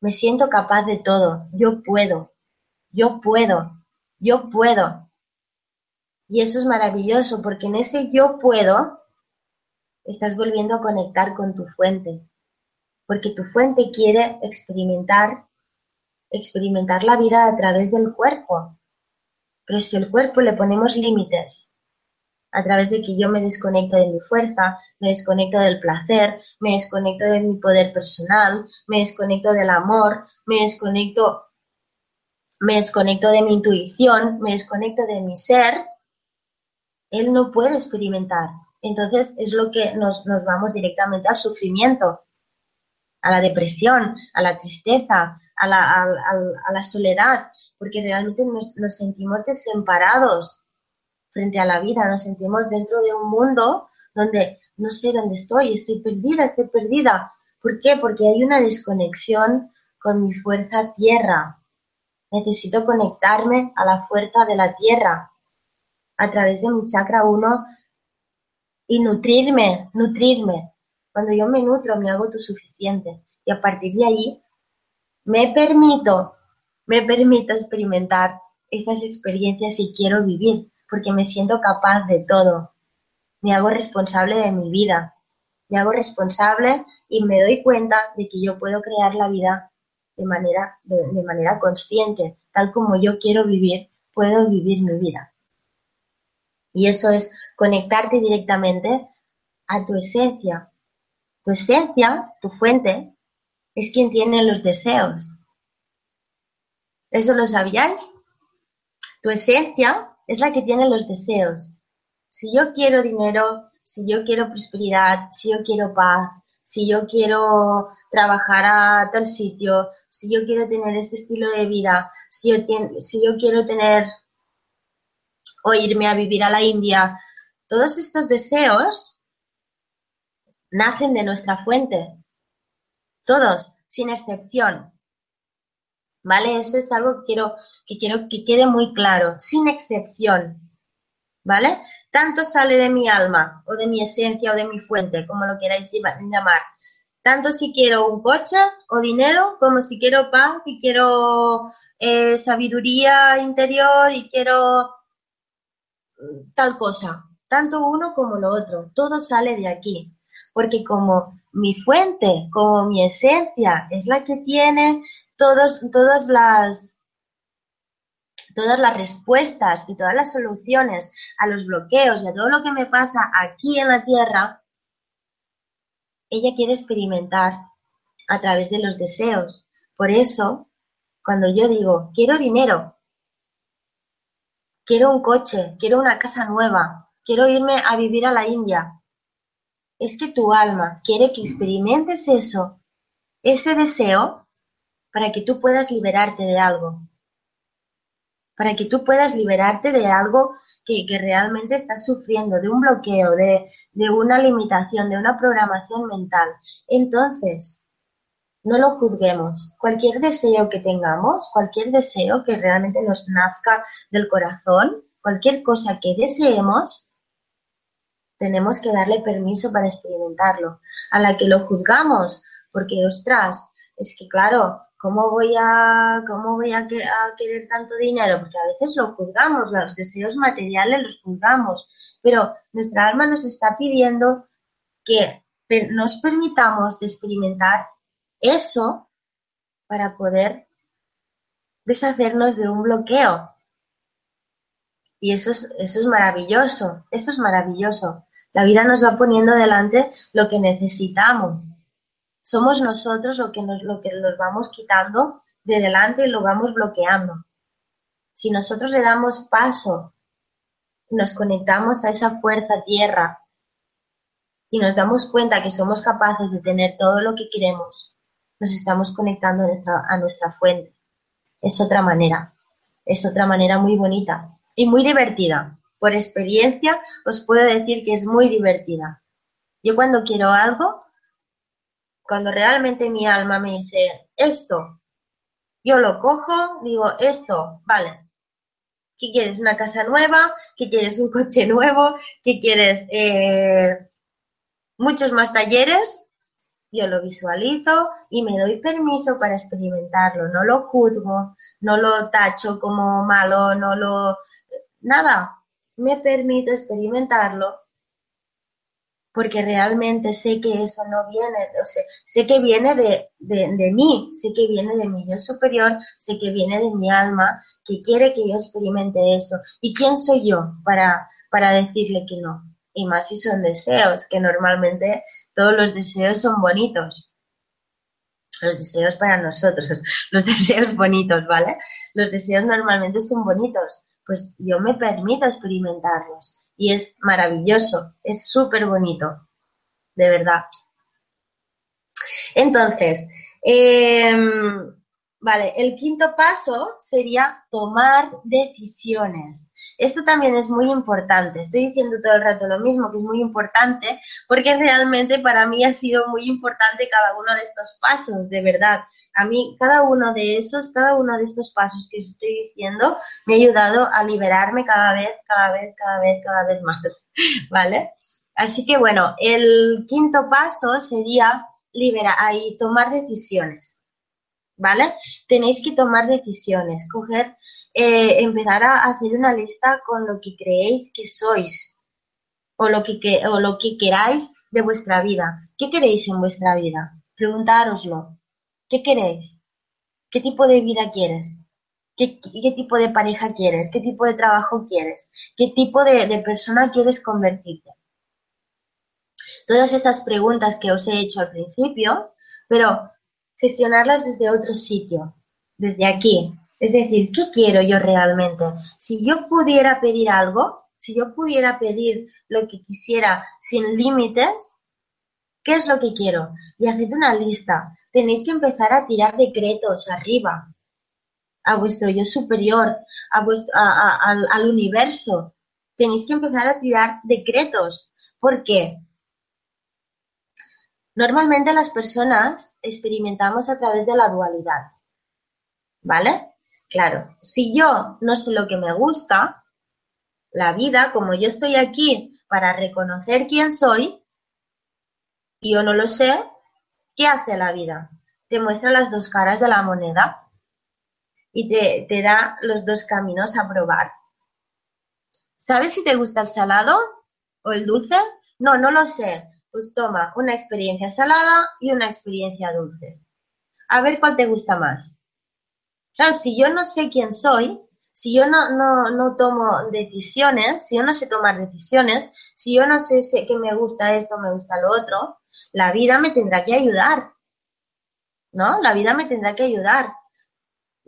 Me siento capaz de todo. Yo puedo. Yo puedo. Yo puedo. Y eso es maravilloso porque en ese yo puedo estás volviendo a conectar con tu fuente. Porque tu fuente quiere experimentar experimentar la vida a través del cuerpo. Pero si al cuerpo le ponemos límites, a través de que yo me desconecto de mi fuerza, me desconecto del placer, me desconecto de mi poder personal, me desconecto del amor, me desconecto, me desconecto de mi intuición, me desconecto de mi ser, él no puede experimentar. Entonces es lo que nos, vamos directamente al sufrimiento, a la depresión, a la tristeza, a la, soledad, porque realmente nos sentimos desamparados frente a la vida, nos sentimos dentro de un mundo donde no sé dónde estoy, estoy perdida, estoy perdida. ¿Por qué? Porque hay una desconexión con mi fuerza tierra. Necesito conectarme a la fuerza de la tierra a través de mi chakra 1 y nutrirme, nutrirme. Cuando yo me nutro, me hago suficiente. Y a partir de ahí, me permito, me permito experimentar estas experiencias y quiero vivir porque me siento capaz de todo. Me hago responsable de mi vida. Me hago responsable y me doy cuenta de que yo puedo crear la vida de manera, de, manera consciente, tal como yo quiero vivir, puedo vivir mi vida. Y eso es conectarte directamente a tu esencia. Tu esencia, tu fuente, es quien tiene los deseos. ¿Eso lo sabíais? Tu esencia es la que tiene los deseos. Si yo quiero dinero, si yo quiero prosperidad, si yo quiero paz, si yo quiero trabajar a tal sitio, si yo quiero tener este estilo de vida, si yo, si yo quiero tener o irme a vivir a la India, todos estos deseos nacen de nuestra fuente. Todos, sin excepción. ¿Vale? Eso es algo que quiero que quiero que quede muy claro, sin excepción, ¿vale? Tanto sale de mi alma o de mi esencia o de mi fuente, como lo queráis llamar. Tanto si quiero un coche o dinero, como si quiero paz y quiero eh, sabiduría interior y quiero tal cosa. Tanto uno como lo otro. Todo sale de aquí. Porque como mi fuente, como mi esencia es la que tiene todos, todas las, todas las respuestas y todas las soluciones a los bloqueos y a todo lo que me pasa aquí en la Tierra, ella quiere experimentar a través de los deseos. Por eso, cuando yo digo, quiero dinero, quiero un coche, quiero una casa nueva, quiero irme a vivir a la India, es que tu alma quiere que experimentes eso, ese deseo, para que tú puedas liberarte de algo para que tú puedas liberarte de algo que, realmente estás sufriendo, de un bloqueo, de, de una limitación, de una programación mental. Entonces, no lo juzguemos. Cualquier deseo que tengamos, cualquier deseo que realmente nos nazca del corazón, cualquier cosa que deseemos, tenemos que darle permiso para experimentarlo. A la que lo juzgamos, porque, ostras, es que claro, ¿Cómo voy a, cómo voy a, querer tanto dinero? Porque a veces lo juzgamos, los deseos materiales los juzgamos, pero nuestra alma nos está pidiendo que nos permitamos experimentar eso para poder deshacernos de un bloqueo. Y eso es, eso es maravilloso, eso es maravilloso. La vida nos va poniendo delante lo que necesitamos. Somos nosotros lo que nos, lo que nos vamos quitando de delante y lo vamos bloqueando. Si nosotros le damos paso, nos conectamos a esa fuerza tierra y nos damos cuenta que somos capaces de tener todo lo que queremos, nos estamos conectando a nuestra, a nuestra fuente. Es otra manera, es otra manera muy bonita y muy divertida. Por experiencia os puedo decir que es muy divertida. Yo cuando quiero algo, cuando realmente mi alma me dice esto, yo lo cojo, digo esto, vale. ¿Qué quieres? ¿Una casa nueva? ¿Qué quieres? ¿Un coche nuevo? ¿Qué quieres? Eh, muchos más talleres, yo lo visualizo y me doy permiso para experimentarlo. No lo juzgo, no lo tacho como malo, no lo... Nada, me permito experimentarlo porque realmente sé que eso no viene, o sea, sé que viene de, de, mí, sé que viene de mi yo superior, sé que viene de mi alma, que quiere que yo experimente eso. ¿Y quién soy yo para, para decirle que no? y más si son deseos, que normalmente todos los deseos son bonitos. Los deseos para nosotros, los deseos bonitos, ¿vale? Los deseos normalmente son bonitos, pues yo me permito experimentarlos y es maravilloso, es súper bonito, de verdad. Entonces, em, vale, el quinto paso sería tomar decisiones. Esto también es muy importante. Estoy diciendo todo el rato lo mismo, que es muy importante, porque realmente para mí ha sido muy importante cada uno de estos pasos, de verdad. A mí cada uno de esos, cada uno de estos pasos que os estoy diciendo me ha ayudado a liberarme cada vez, cada vez, cada vez, cada vez más, ¿vale? Así que bueno, el quinto paso sería liberar y tomar decisiones, ¿vale? Tenéis que tomar decisiones, coger eh, empezar a hacer una lista con lo que creéis que sois o lo que, o lo que queráis de vuestra vida. ¿Qué queréis en vuestra vida? Preguntároslo. ¿Qué queréis? ¿Qué tipo de vida quieres? ¿Qué, tipo de pareja quieres? ¿Qué tipo de trabajo quieres? ¿Qué tipo de, de persona quieres convertirte? Todas estas preguntas que os he hecho al principio, pero gestionarlas desde otro sitio, desde aquí, es decir, ¿qué quiero yo realmente? Si yo pudiera pedir algo, si yo pudiera pedir lo que quisiera sin límites, ¿qué es lo que quiero? Y haced una lista. Tenéis que empezar a tirar decretos arriba, a vuestro yo superior, a vuestro, al, al universo. Tenéis que empezar a tirar decretos. ¿Por qué? Normalmente las personas experimentamos a través de la dualidad. ¿Vale? Claro, si yo no sé lo que me gusta, la vida, como yo estoy aquí para reconocer quién soy, y yo no lo sé, ¿qué hace la vida? Te muestra las dos caras de la moneda y te, te da los dos caminos a probar. ¿Sabes si te gusta el salado o el dulce? No, no lo sé. Pues toma una experiencia salada y una experiencia dulce. A ver cuál te gusta más. Claro, si yo no sé quién soy, si yo no, no, no tomo decisiones, si yo no sé tomar decisiones, si yo no sé, sé que me gusta esto, me gusta lo otro, la vida me tendrá que ayudar. ¿No? La vida me tendrá que ayudar.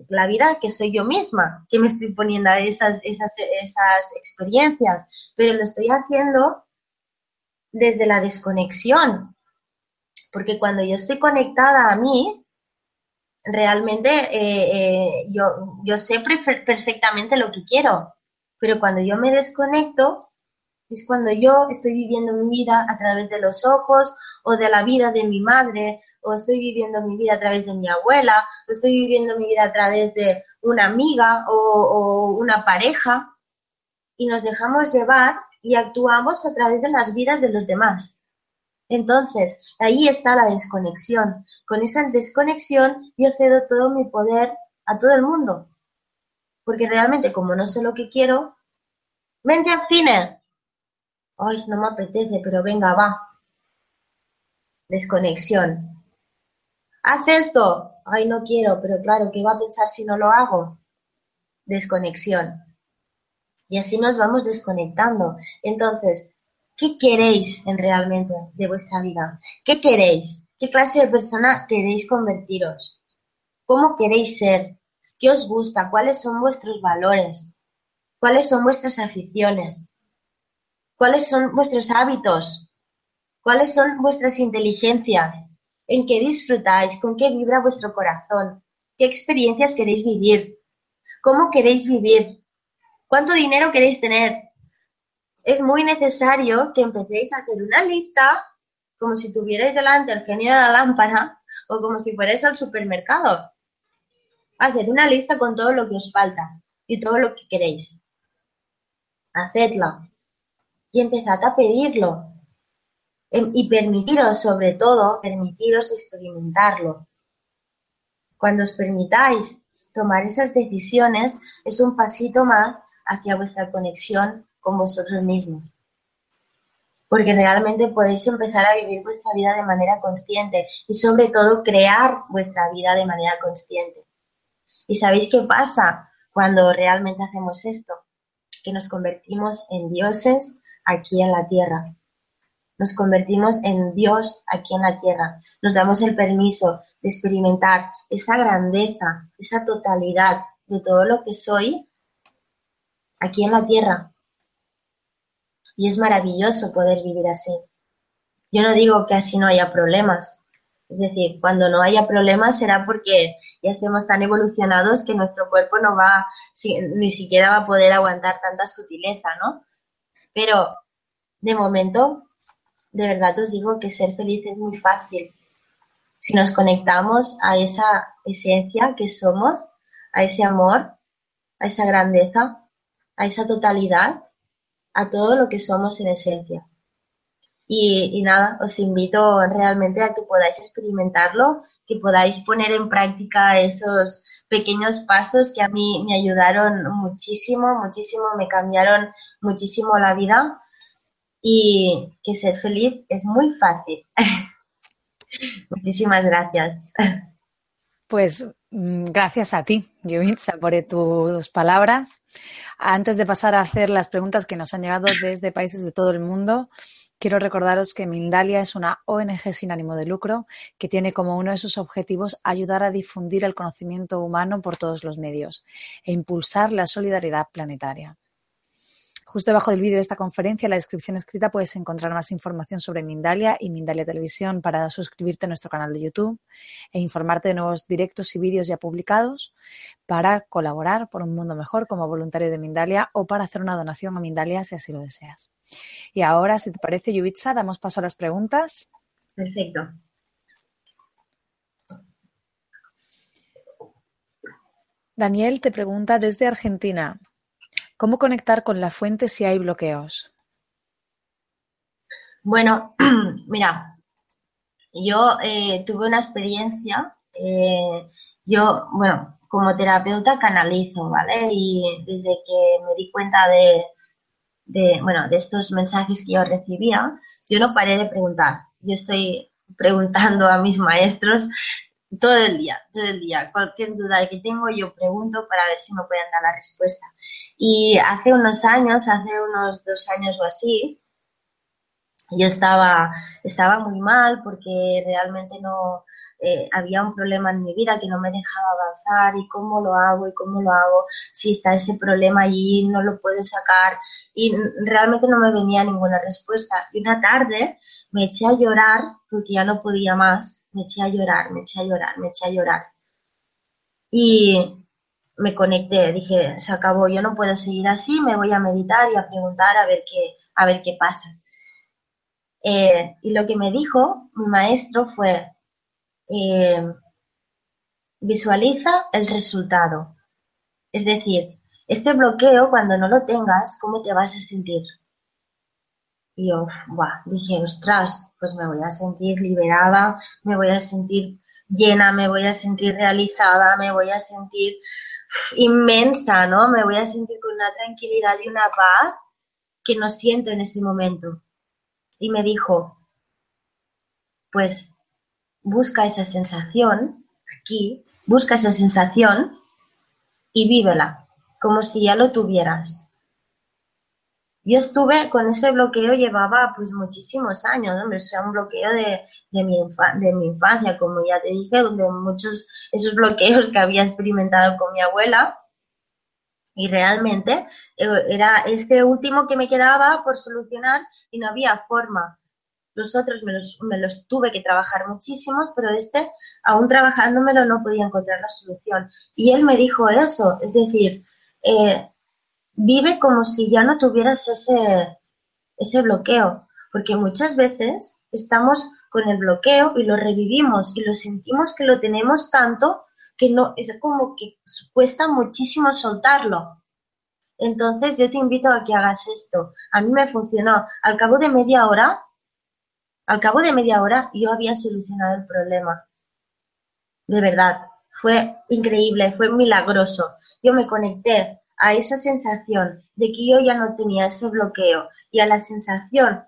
La vida que soy yo misma, que me estoy poniendo a esas, esas, esas experiencias, pero lo estoy haciendo desde la desconexión. Porque cuando yo estoy conectada a mí, realmente eh, eh, yo, yo sé perfectamente lo que quiero, pero cuando yo me desconecto es cuando yo estoy viviendo mi vida a través de los ojos o de la vida de mi madre, o estoy viviendo mi vida a través de mi abuela, o estoy viviendo mi vida a través de una amiga o, o una pareja, y nos dejamos llevar y actuamos a través de las vidas de los demás. Entonces, ahí está la desconexión. Con esa desconexión yo cedo todo mi poder a todo el mundo. Porque realmente, como no sé lo que quiero, vente al cine. Ay, no me apetece, pero venga, va. Desconexión. haz esto, ay, no quiero, pero claro, ¿qué va a pensar si no lo hago? Desconexión. Y así nos vamos desconectando. Entonces, ¿qué queréis en realmente de vuestra vida? ¿Qué queréis? ¿Qué clase de persona queréis convertiros? ¿Cómo queréis ser? ¿Qué os gusta? ¿Cuáles son vuestros valores? ¿Cuáles son vuestras aficiones? ¿Cuáles son vuestros hábitos? ¿Cuáles son vuestras inteligencias? ¿En qué disfrutáis? ¿Con qué vibra vuestro corazón? ¿Qué experiencias queréis vivir? ¿Cómo queréis vivir? ¿Cuánto dinero queréis tener? Es muy necesario que empecéis a hacer una lista como si tuvierais delante el genio de la lámpara o como si fuerais al supermercado. Haced una lista con todo lo que os falta y todo lo que queréis. Hacedla y empezad a pedirlo. Y permitiros, sobre todo, permitiros experimentarlo. Cuando os permitáis tomar esas decisiones, es un pasito más hacia vuestra conexión con vosotros mismos. Porque realmente podéis empezar a vivir vuestra vida de manera consciente y sobre todo crear vuestra vida de manera consciente. ¿Y sabéis qué pasa cuando realmente hacemos esto? Que nos convertimos en dioses aquí en la tierra. Nos convertimos en Dios aquí en la tierra. Nos damos el permiso de experimentar esa grandeza, esa totalidad de todo lo que soy aquí en la tierra. Y es maravilloso poder vivir así. Yo no digo que así no haya problemas. Es decir, cuando no haya problemas será porque ya estemos tan evolucionados que nuestro cuerpo no va, ni siquiera va a poder aguantar tanta sutileza, ¿no? Pero de momento, de verdad os digo que ser feliz es muy fácil. Si nos conectamos a esa esencia que somos, a ese amor, a esa grandeza, a esa totalidad, a todo lo que somos en esencia. Y, nada, os invito realmente a que podáis experimentarlo, que podáis poner en práctica esos pequeños pasos que a mí me ayudaron muchísimo, muchísimo, me cambiaron muchísimo la vida y que ser feliz es muy fácil. Muchísimas gracias. Pues mm, gracias a ti, Yuvitsa, por tus palabras. Antes de pasar a hacer las preguntas que nos han llegado desde países de todo el mundo, quiero recordaros que Mindalia es una ONG sin ánimo de lucro que tiene como uno de sus objetivos ayudar a difundir el conocimiento humano por todos los medios e impulsar la solidaridad planetaria. Justo debajo del vídeo de esta conferencia, en la descripción escrita, puedes encontrar más información sobre Mindalia y Mindalia Televisión para suscribirte a nuestro canal de YouTube e informarte de nuevos directos y vídeos ya publicados para colaborar por un mundo mejor como voluntario de Mindalia o para hacer una donación a Mindalia si así lo deseas. Y ahora, si te parece, Yubitsa, damos paso a las preguntas. Perfecto. Daniel te pregunta desde Argentina. ¿Cómo conectar con la fuente si hay bloqueos? Bueno, mira, yo eh, tuve una experiencia, eh, yo, bueno, como terapeuta canalizo, ¿vale? Y desde que me di cuenta de, bueno, de estos mensajes que yo recibía, yo no paré de preguntar. Yo estoy preguntando a mis maestros todo el día, todo el día. Cualquier duda que tengo, yo pregunto para ver si me pueden dar la respuesta. Y hace unos años, hace unos dos años o así, yo estaba, estaba muy mal porque realmente no eh, había un problema en mi vida que no me dejaba avanzar y cómo lo hago y cómo lo hago, si está ese problema allí, no lo puedo sacar y realmente no me venía ninguna respuesta. Y una tarde me eché a llorar porque ya no podía más, me eché a llorar, me eché a llorar, me eché a llorar. Y me conecté, dije, se acabó, yo no puedo seguir así, me voy a meditar y a preguntar a ver qué, a ver qué pasa. Eh, y lo que me dijo mi maestro fue, eh, visualiza el resultado. Es decir, este bloqueo, cuando no lo tengas, ¿cómo te vas a sentir? Y yo, dije, ostras, pues me voy a sentir liberada, me voy a sentir llena, me voy a sentir realizada, me voy a sentir inmensa, ¿no? Me voy a sentir con una tranquilidad y una paz que no siento en este momento. Y me dijo, pues busca esa sensación aquí, busca esa sensación y vívela, como si ya lo tuvieras. Yo estuve con ese bloqueo, llevaba pues muchísimos años, ¿no? o sea, un bloqueo de, de mi infancia, como ya te dije, de muchos esos bloqueos que había experimentado con mi abuela. Y realmente eh, era este último que me quedaba por solucionar y no había forma. Los otros me los, tuve que trabajar muchísimos, pero este, aún trabajándomelo, no podía encontrar la solución. Y él me dijo eso, es decir, eh, vive como si ya no tuvieras ese, ese bloqueo, porque muchas veces estamos con el bloqueo y lo revivimos y lo sentimos que lo tenemos tanto que no es como que cuesta muchísimo soltarlo. Entonces yo te invito a que hagas esto. A mí me funcionó. Al cabo de media hora, al cabo de media hora yo había solucionado el problema. De verdad, fue increíble, fue milagroso. Yo me conecté a esa sensación de que yo ya no tenía ese bloqueo y a la sensación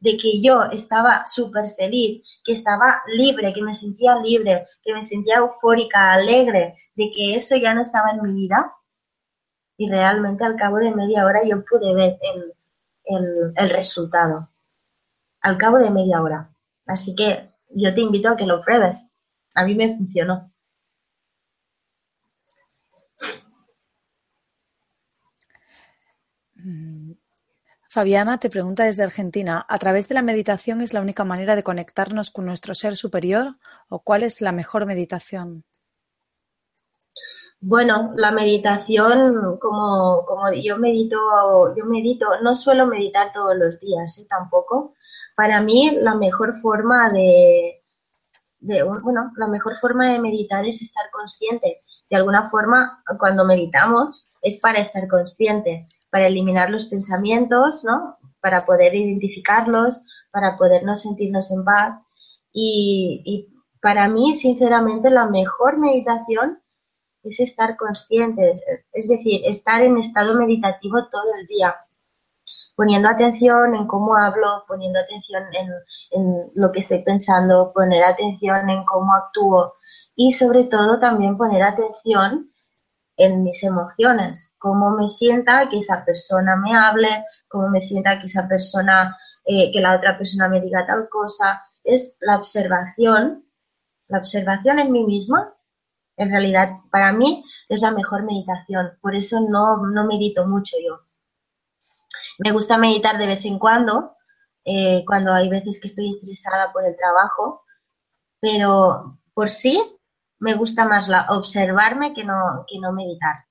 de que yo estaba súper feliz, que estaba libre, que me sentía libre, que me sentía eufórica, alegre, de que eso ya no estaba en mi vida. Y realmente al cabo de media hora yo pude ver el, el resultado. Al cabo de media hora. Así que yo te invito a que lo pruebes. A mí me funcionó. Mm. Fabiana te pregunta desde Argentina, ¿a través de la meditación es la única manera de conectarnos con nuestro ser superior o cuál es la mejor meditación? Bueno, la meditación, como, como yo medito, yo medito, no suelo meditar todos los días, ¿eh? tampoco. Para mí la mejor forma de, de, bueno, la mejor forma de meditar es estar consciente. De alguna forma, cuando meditamos es para estar consciente para eliminar los pensamientos, ¿no? Para poder identificarlos, para podernos sentirnos en paz. Y, para mí, sinceramente, la mejor meditación es estar conscientes, es decir, estar en estado meditativo todo el día, poniendo atención en cómo hablo, poniendo atención en, lo que estoy pensando, poner atención en cómo actúo y sobre todo también poner atención en mis emociones, cómo me sienta que esa persona me hable, cómo me sienta que esa persona, eh, que la otra persona me diga tal cosa, es la observación, la observación en mí misma, en realidad para mí es la mejor meditación, por eso no, no medito mucho yo. Me gusta meditar de vez en cuando, eh, cuando hay veces que estoy estresada por el trabajo, pero por sí me gusta más la, observarme que no, que no meditar.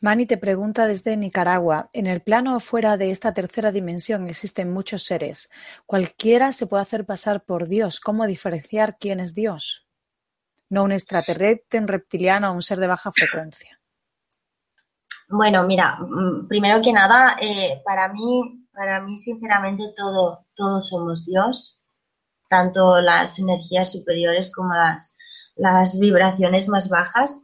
Mani te pregunta desde Nicaragua, en el plano o fuera de esta tercera dimensión existen muchos seres. Cualquiera se puede hacer pasar por Dios. ¿Cómo diferenciar quién es Dios? No un extraterrestre, un reptiliano o un ser de baja frecuencia. Bueno, mira, mm, primero que nada, eh, para mí, para mí sinceramente todo, todos somos Dios tanto las energías superiores como las, vibraciones más bajas.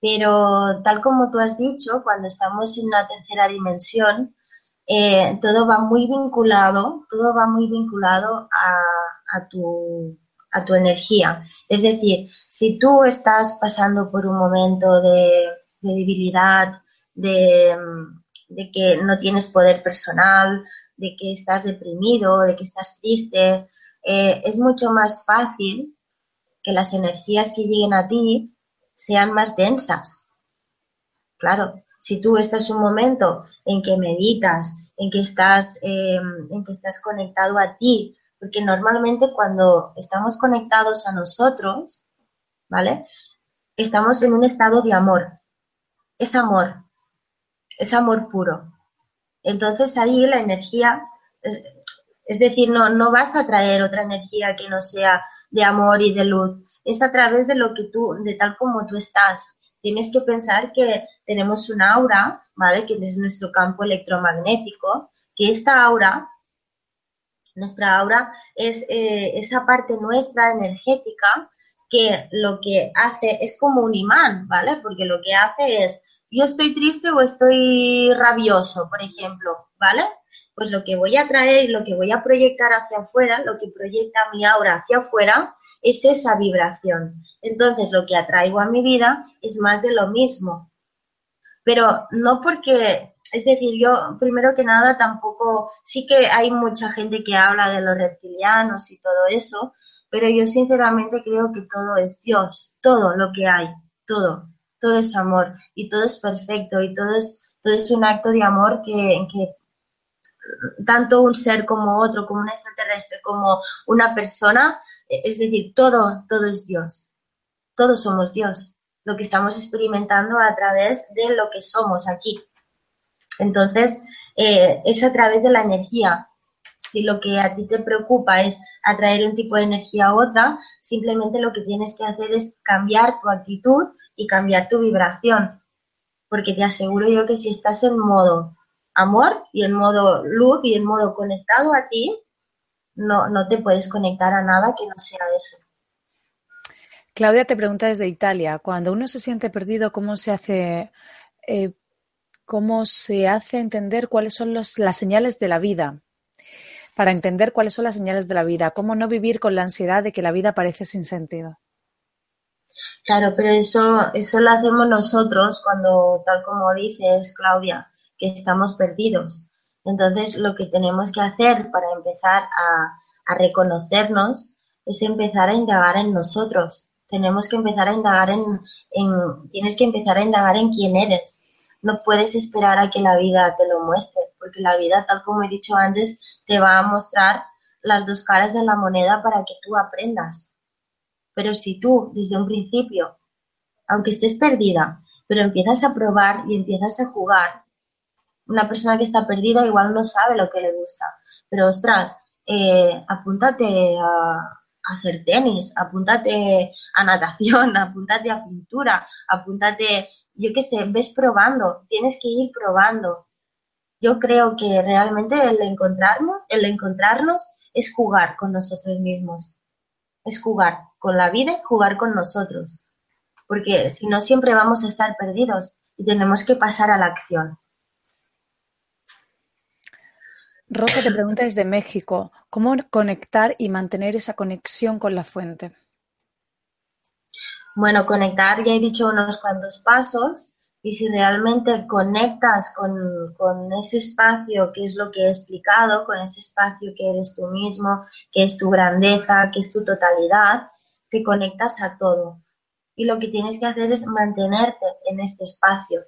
Pero tal como tú has dicho, cuando estamos en la tercera dimensión, eh, todo va muy vinculado, todo va muy vinculado a, tu, a tu energía. Es decir, si tú estás pasando por un momento de, debilidad, de, de, que no tienes poder personal, de que estás deprimido, de que estás triste, eh, es mucho más fácil que las energías que lleguen a ti sean más densas. Claro, si tú estás un momento en que meditas, en que estás, em, en que estás conectado a ti, porque normalmente cuando estamos conectados a nosotros, ¿vale? Estamos en un estado de amor. Es amor, es amor puro. Entonces ahí la energía, es decir, no, no vas a traer otra energía que no sea de amor y de luz. Es a través de lo que tú, de tal como tú estás. Tienes que pensar que tenemos un aura, ¿vale? Que es nuestro campo electromagnético, que esta aura, nuestra aura, es eh, esa parte nuestra energética que lo que hace es como un imán, ¿vale? Porque lo que hace es, yo estoy triste o estoy rabioso, por ejemplo, ¿vale? pues lo que voy a traer, lo que voy a proyectar hacia afuera, lo que proyecta mi aura hacia afuera, es esa vibración. Entonces lo que atraigo a mi vida es más de lo mismo. Pero no porque, es decir, yo primero que nada tampoco, sí que hay mucha gente que habla de los reptilianos y todo eso, pero yo sinceramente creo que todo es Dios, todo lo que hay, todo, todo es amor y todo es perfecto y todo es, todo es un acto de amor que, que tanto un ser como otro, como un extraterrestre, como una persona, es decir, todo, todo es Dios. Todos somos Dios. Lo que estamos experimentando a través de lo que somos aquí. Entonces, eh, es a través de la energía. Si lo que a ti te preocupa es atraer un tipo de energía a otra, simplemente lo que tienes que hacer es cambiar tu actitud y cambiar tu vibración. Porque te aseguro yo que si estás en modo amor y en modo luz y en modo conectado a ti, no, no te puedes conectar a nada que no sea eso. Claudia te pregunta desde Italia, cuando uno se siente perdido, ¿cómo se hace, eh, cómo se hace entender cuáles son las señales de la vida? Para entender cuáles son las señales de la vida, cómo no vivir con la ansiedad de que la vida parece sin sentido. Claro, pero eso, eso lo hacemos nosotros cuando, tal como dices, Claudia, que estamos perdidos. Entonces, lo que tenemos que hacer para empezar a, reconocernos es empezar a indagar en nosotros. Tenemos que empezar a indagar en, en, tienes que empezar a indagar en quién eres. No puedes esperar a que la vida te lo muestre, porque la vida, tal como he dicho antes, te va a mostrar las dos caras de la moneda para que tú aprendas. Pero si tú, desde un principio, aunque estés perdida, pero empiezas a probar y empiezas a jugar, una persona que está perdida igual no sabe lo que le gusta, pero ostras, eh, apúntate a, hacer tenis, apúntate a natación, apúntate a pintura, apúntate, yo qué sé, ves probando, tienes que ir probando. Yo creo que realmente el encontrarnos, el encontrarnos es jugar con nosotros mismos, es jugar con la vida y jugar con nosotros, porque si no siempre vamos a estar perdidos y tenemos que pasar a la acción. Rosa te pregunta desde México, ¿cómo conectar y mantener esa conexión con la fuente? Bueno, conectar, ya he dicho unos cuantos pasos, y si realmente conectas con, con, ese espacio, que es lo que he explicado, con ese espacio que eres tú mismo, que es tu grandeza, que es tu totalidad, te conectas a todo. Y lo que tienes que hacer es mantenerte en este espacio,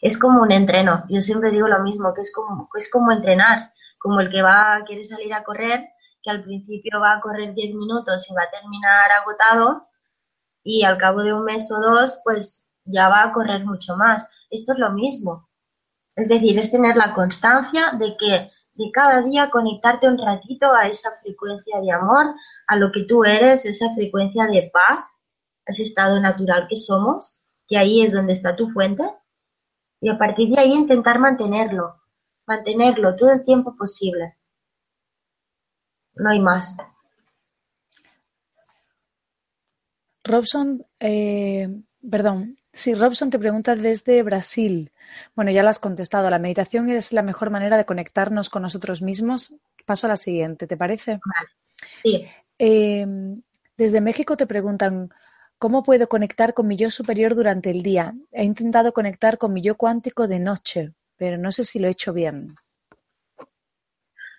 es como un entreno. Yo siempre digo lo mismo, que es como, es como entrenar, como el que va, quiere salir a correr, que al principio va a correr 10 minutos y va a terminar agotado y al cabo de un mes o dos, pues ya va a correr mucho más. Esto es lo mismo. Es decir, es tener la constancia de que de cada día conectarte un ratito a esa frecuencia de amor, a lo que tú eres, esa frecuencia de paz, ese estado natural que somos, que ahí es donde está tu fuente, y a partir de ahí intentar mantenerlo, mantenerlo todo el tiempo posible. No hay más. Robson, eh, perdón, sí, Robson te pregunta desde Brasil. Bueno, ya lo has contestado. ¿La meditación es la mejor manera de conectarnos con nosotros mismos? Paso a la siguiente, ¿te parece? Sí. Eh, desde México te preguntan, ¿Cómo puedo conectar con mi yo superior durante el día? He intentado conectar con mi yo cuántico de noche, pero no sé si lo he hecho bien.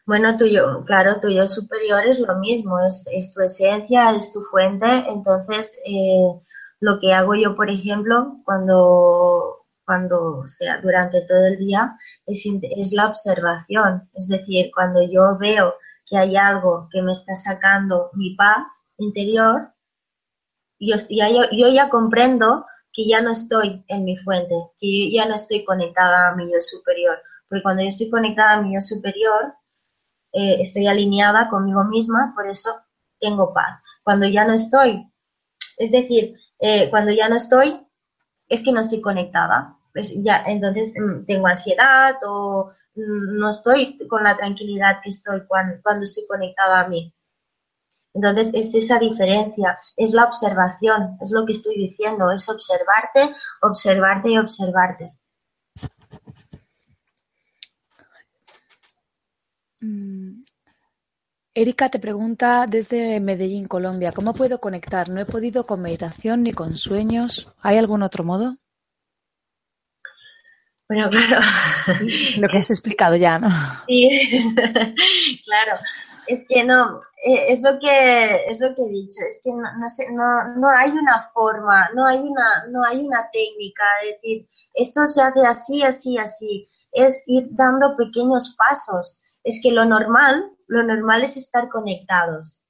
Bueno, tu yo, claro, tu yo superior es lo mismo, es, tu esencia, es tu fuente. Entonces, eh, lo que hago yo, por ejemplo, cuando, cuando sea durante todo el día, es, es la observación. Es decir, cuando yo veo que hay algo que me está sacando mi paz interior, yo, ya, yo, ya comprendo que ya no estoy en mi fuente, que ya no estoy conectada a mi yo superior. Porque cuando yo estoy conectada a mi yo superior, eh, estoy alineada conmigo misma, por eso tengo paz. Cuando ya no estoy, es decir, eh, cuando ya no estoy, es que no estoy conectada. Pues ya, entonces mm, tengo ansiedad o mm, no estoy con la tranquilidad que estoy cuando estoy conectada a mí. Entonces es esa diferencia, es la observación, es lo que estoy diciendo, es observarte, observarte y observarte. Erika te pregunta desde Medellín, Colombia, ¿cómo puedo conectar? No he podido con meditación ni con sueños. ¿Hay algún otro modo? Bueno, claro. Lo que has explicado ya, ¿no? Sí, claro. Es que no, eh, es lo que es lo que he dicho, es que no, sé, no, no hay una forma, no hay una, no hay una técnica, es decir, esto se hace así, así, así. Es ir dando pequeños pasos. Es que lo normal, lo normal es estar conectados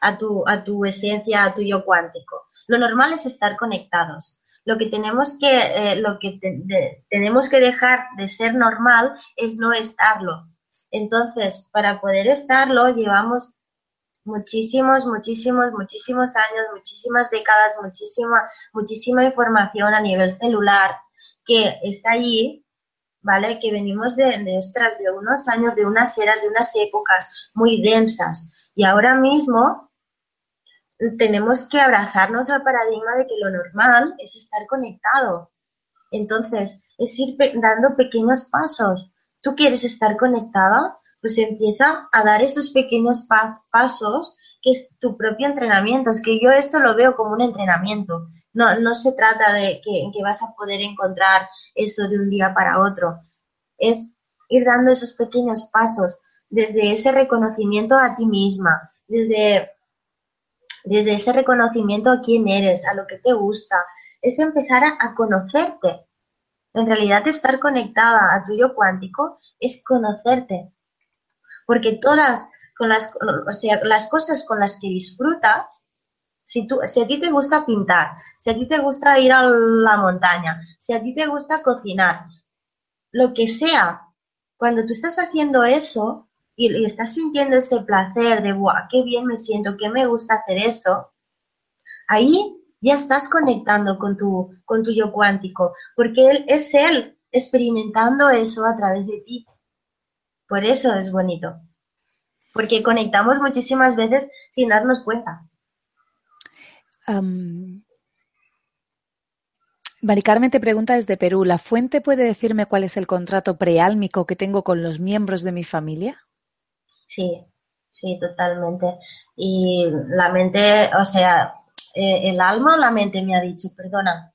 a tu, a tu esencia, a tu yo cuántico. Lo normal es estar conectados. Lo que tenemos que, eh, lo que tenemos que dejar de ser normal es no estarlo. Entonces, para poder estarlo, llevamos muchísimos, muchísimos, muchísimos años, muchísimas décadas, muchísima, muchísima información a nivel celular que está allí, ¿vale? Que venimos de, de, de unos años, de unas eras, de unas épocas muy densas. Y ahora mismo tenemos que abrazarnos al paradigma de que lo normal es estar conectado. Entonces, es ir dando pequeños pasos. ¿Tú quieres estar conectada? Pues empieza a dar esos pequeños pasos que es tu propio entrenamiento. Es que yo esto lo veo como un entrenamiento. No, no se trata de que, que vas a poder encontrar eso de un día para otro. Es ir dando esos pequeños pasos desde ese reconocimiento a ti misma, desde, desde ese reconocimiento a quién eres, a lo que te gusta. Es empezar a, a conocerte. En realidad, estar conectada a tu yo cuántico es conocerte. Porque todas con las, o sea, las cosas con las que disfrutas si, tú, si a ti te gusta pintar, si a ti te gusta ir a la montaña, si a ti te gusta cocinar, lo que sea, cuando tú estás haciendo eso y, estás sintiendo ese placer de, ¡guau! ¡Qué bien me siento! ¡Qué me gusta hacer eso! Ahí ya estás conectando con tu, con tu yo cuántico, porque él, es él experimentando eso a través de ti. Por eso es bonito, porque conectamos muchísimas veces sin darnos cuenta. Um, Mari Carmen te pregunta desde Perú, ¿la fuente puede decirme cuál es el contrato preálmico que tengo con los miembros de mi familia? Sí, sí, totalmente. Y la mente, o sea, eh, el alma o la mente me ha dicho, perdona.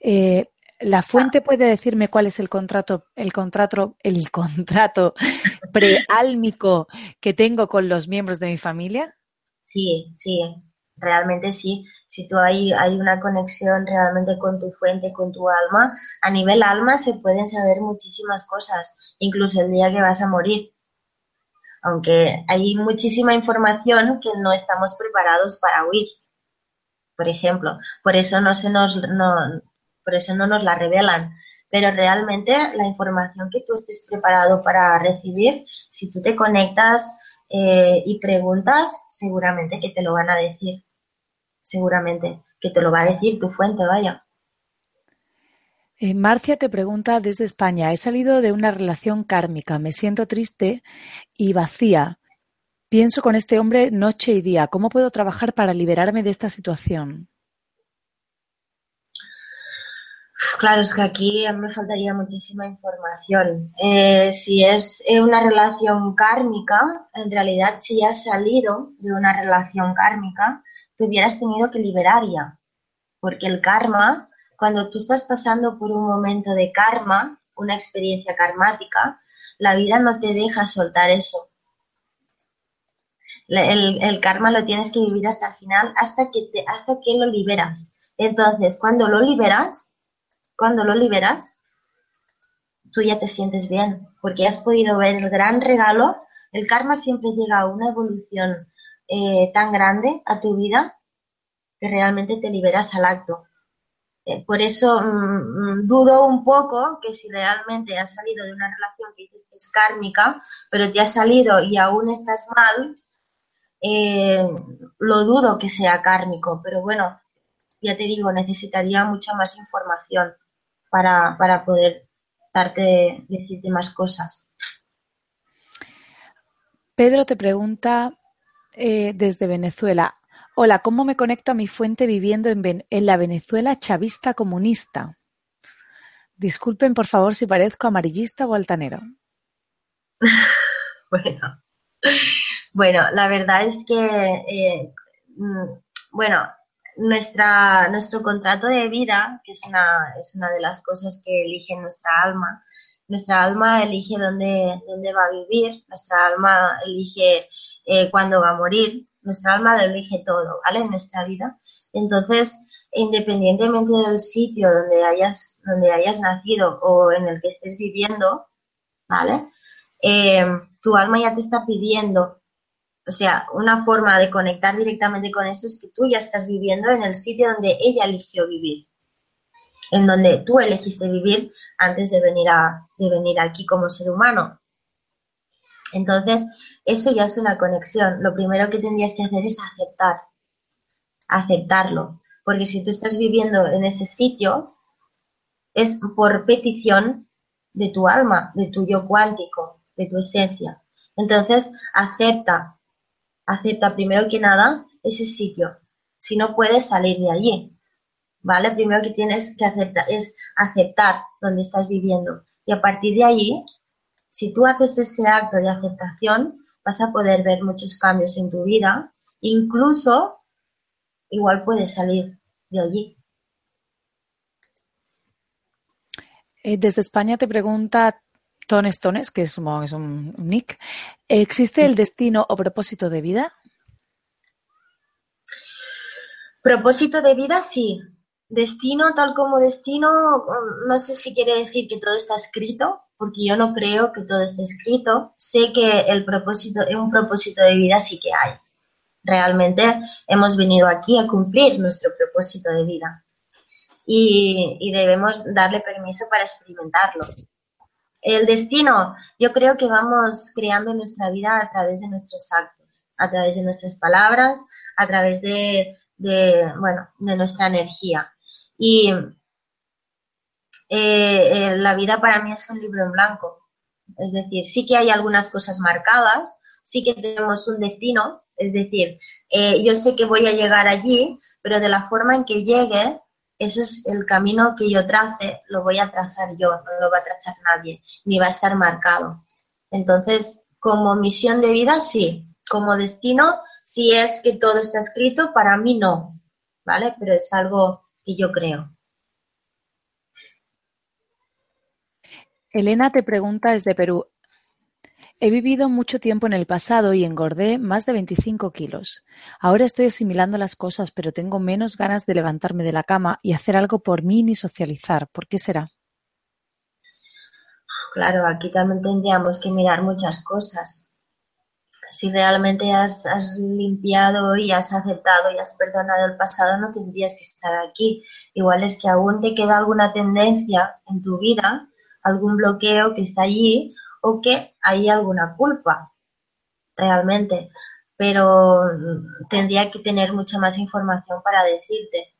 Eh, ¿La fuente puede decirme cuál es el contrato, el contrato, el contrato preálmico que tengo con los miembros de mi familia? Sí, sí, realmente sí, si tú hay, hay una conexión realmente con tu fuente, con tu alma, a nivel alma se pueden saber muchísimas cosas, incluso el día que vas a morir. Aunque hay muchísima información que no estamos preparados para oír, por ejemplo. Por eso no se nos, no, por eso no nos la revelan. Pero realmente la información que tú estés preparado para recibir, si tú te conectas eh, y preguntas, seguramente que te lo van a decir seguramente, que te lo va a decir tu fuente, vaya. Eh, Marcia te pregunta desde España, he salido de una relación kármica, me siento triste y vacía. Pienso con este hombre noche y día, ¿cómo puedo trabajar para liberarme de esta situación? Claro, es que aquí me faltaría muchísima información. Eh, si es eh, una relación kármica, en realidad si has salido de una relación kármica, te hubieras tenido que liberar ya. Porque el karma, cuando tú estás pasando por un momento de karma, una experiencia karmática, la vida no te deja soltar eso. El, karma lo tienes que vivir hasta el final, hasta que, te, hasta que lo liberas. Entonces, cuando lo liberas, cuando lo liberas, tú ya te sientes bien, porque has podido ver el gran regalo. El karma siempre llega a una evolución eh, tan grande a tu vida que realmente te liberas al acto. Eh, por eso mm, mm, dudo un poco que si realmente has salido de una relación que dices que es kármica, pero te has salido y aún estás mal, eh, lo dudo que sea kármico, pero bueno, ya te digo, necesitaría mucha más información para, para poder darte, decirte más cosas. Pedro te pregunta eh, desde Venezuela. Hola, ¿cómo me conecto a mi fuente viviendo en, la Venezuela chavista comunista? Disculpen, por favor, si parezco amarillista o altanero. Bueno, bueno, la verdad es que, eh, mm, bueno, nuestra, nuestro contrato de vida, que es una, es una de las cosas que elige nuestra alma, nuestra alma elige dónde, dónde va a vivir, nuestra alma elige eh, cuándo va a morir, nuestra alma lo elige todo, ¿vale? En nuestra vida. Entonces, independientemente del sitio donde hayas, donde hayas nacido o en el que estés viviendo, ¿vale? Eh, tu alma ya te está pidiendo, o sea, una forma de conectar directamente con eso es que tú ya estás viviendo en el sitio donde ella eligió vivir, en donde tú elegiste vivir antes de venir, a, de venir aquí como ser humano. Entonces, eso ya es una conexión. Lo primero que tendrías que hacer es aceptar, aceptarlo, porque si tú estás viviendo en ese sitio, es por petición de tu alma, de tu yo cuántico, de tu esencia. Entonces, acepta, acepta primero que nada ese sitio. Si no puedes salir de allí, ¿vale? Primero que tienes que aceptar es aceptar donde estás viviendo. Y a partir de allí, si tú haces ese acto de aceptación, vas a poder ver muchos cambios en tu vida. Incluso, igual puedes salir de allí. Eh, desde España te pregunta Tones Tones, que es, un, nick. ¿Existe el destino o propósito de vida? Propósito de vida, sí. Destino, tal como destino, no sé si quiere decir que todo está escrito, porque yo no creo que todo esté escrito. Sé que el propósito, un propósito de vida sí que hay. Realmente hemos venido aquí a cumplir nuestro propósito de vida y, debemos darle permiso para experimentarlo. El destino, yo creo que vamos creando nuestra vida a través de nuestros actos, a través de nuestras palabras, a través de, bueno, de nuestra energía. Y eh, eh, la vida para mí es un libro en blanco. Es decir, sí que hay algunas cosas marcadas, sí que tenemos un destino, es decir, eh, yo sé que voy a llegar allí, pero de la forma en que llegue, eso es el camino que yo trace, lo voy a trazar yo, no lo va a trazar nadie, ni va a estar marcado. Entonces, como misión de vida, sí. Como destino, si es que todo está escrito, para mí no, ¿vale? Pero es algo que yo creo. Elena te pregunta desde Perú, He vivido mucho tiempo en el pasado y engordé más de 25 kilos. Ahora estoy asimilando las cosas, pero tengo menos ganas de levantarme de la cama y hacer algo por mí ni socializar. ¿Por qué será? Claro, aquí también tendríamos que mirar muchas cosas. Si realmente has, has limpiado y has aceptado y has perdonado el pasado, no tendrías que estar aquí. Igual es que aún te queda alguna tendencia en tu vida, algún bloqueo que está allí o que hay alguna culpa realmente, pero tendría que tener mucha más información para decirte.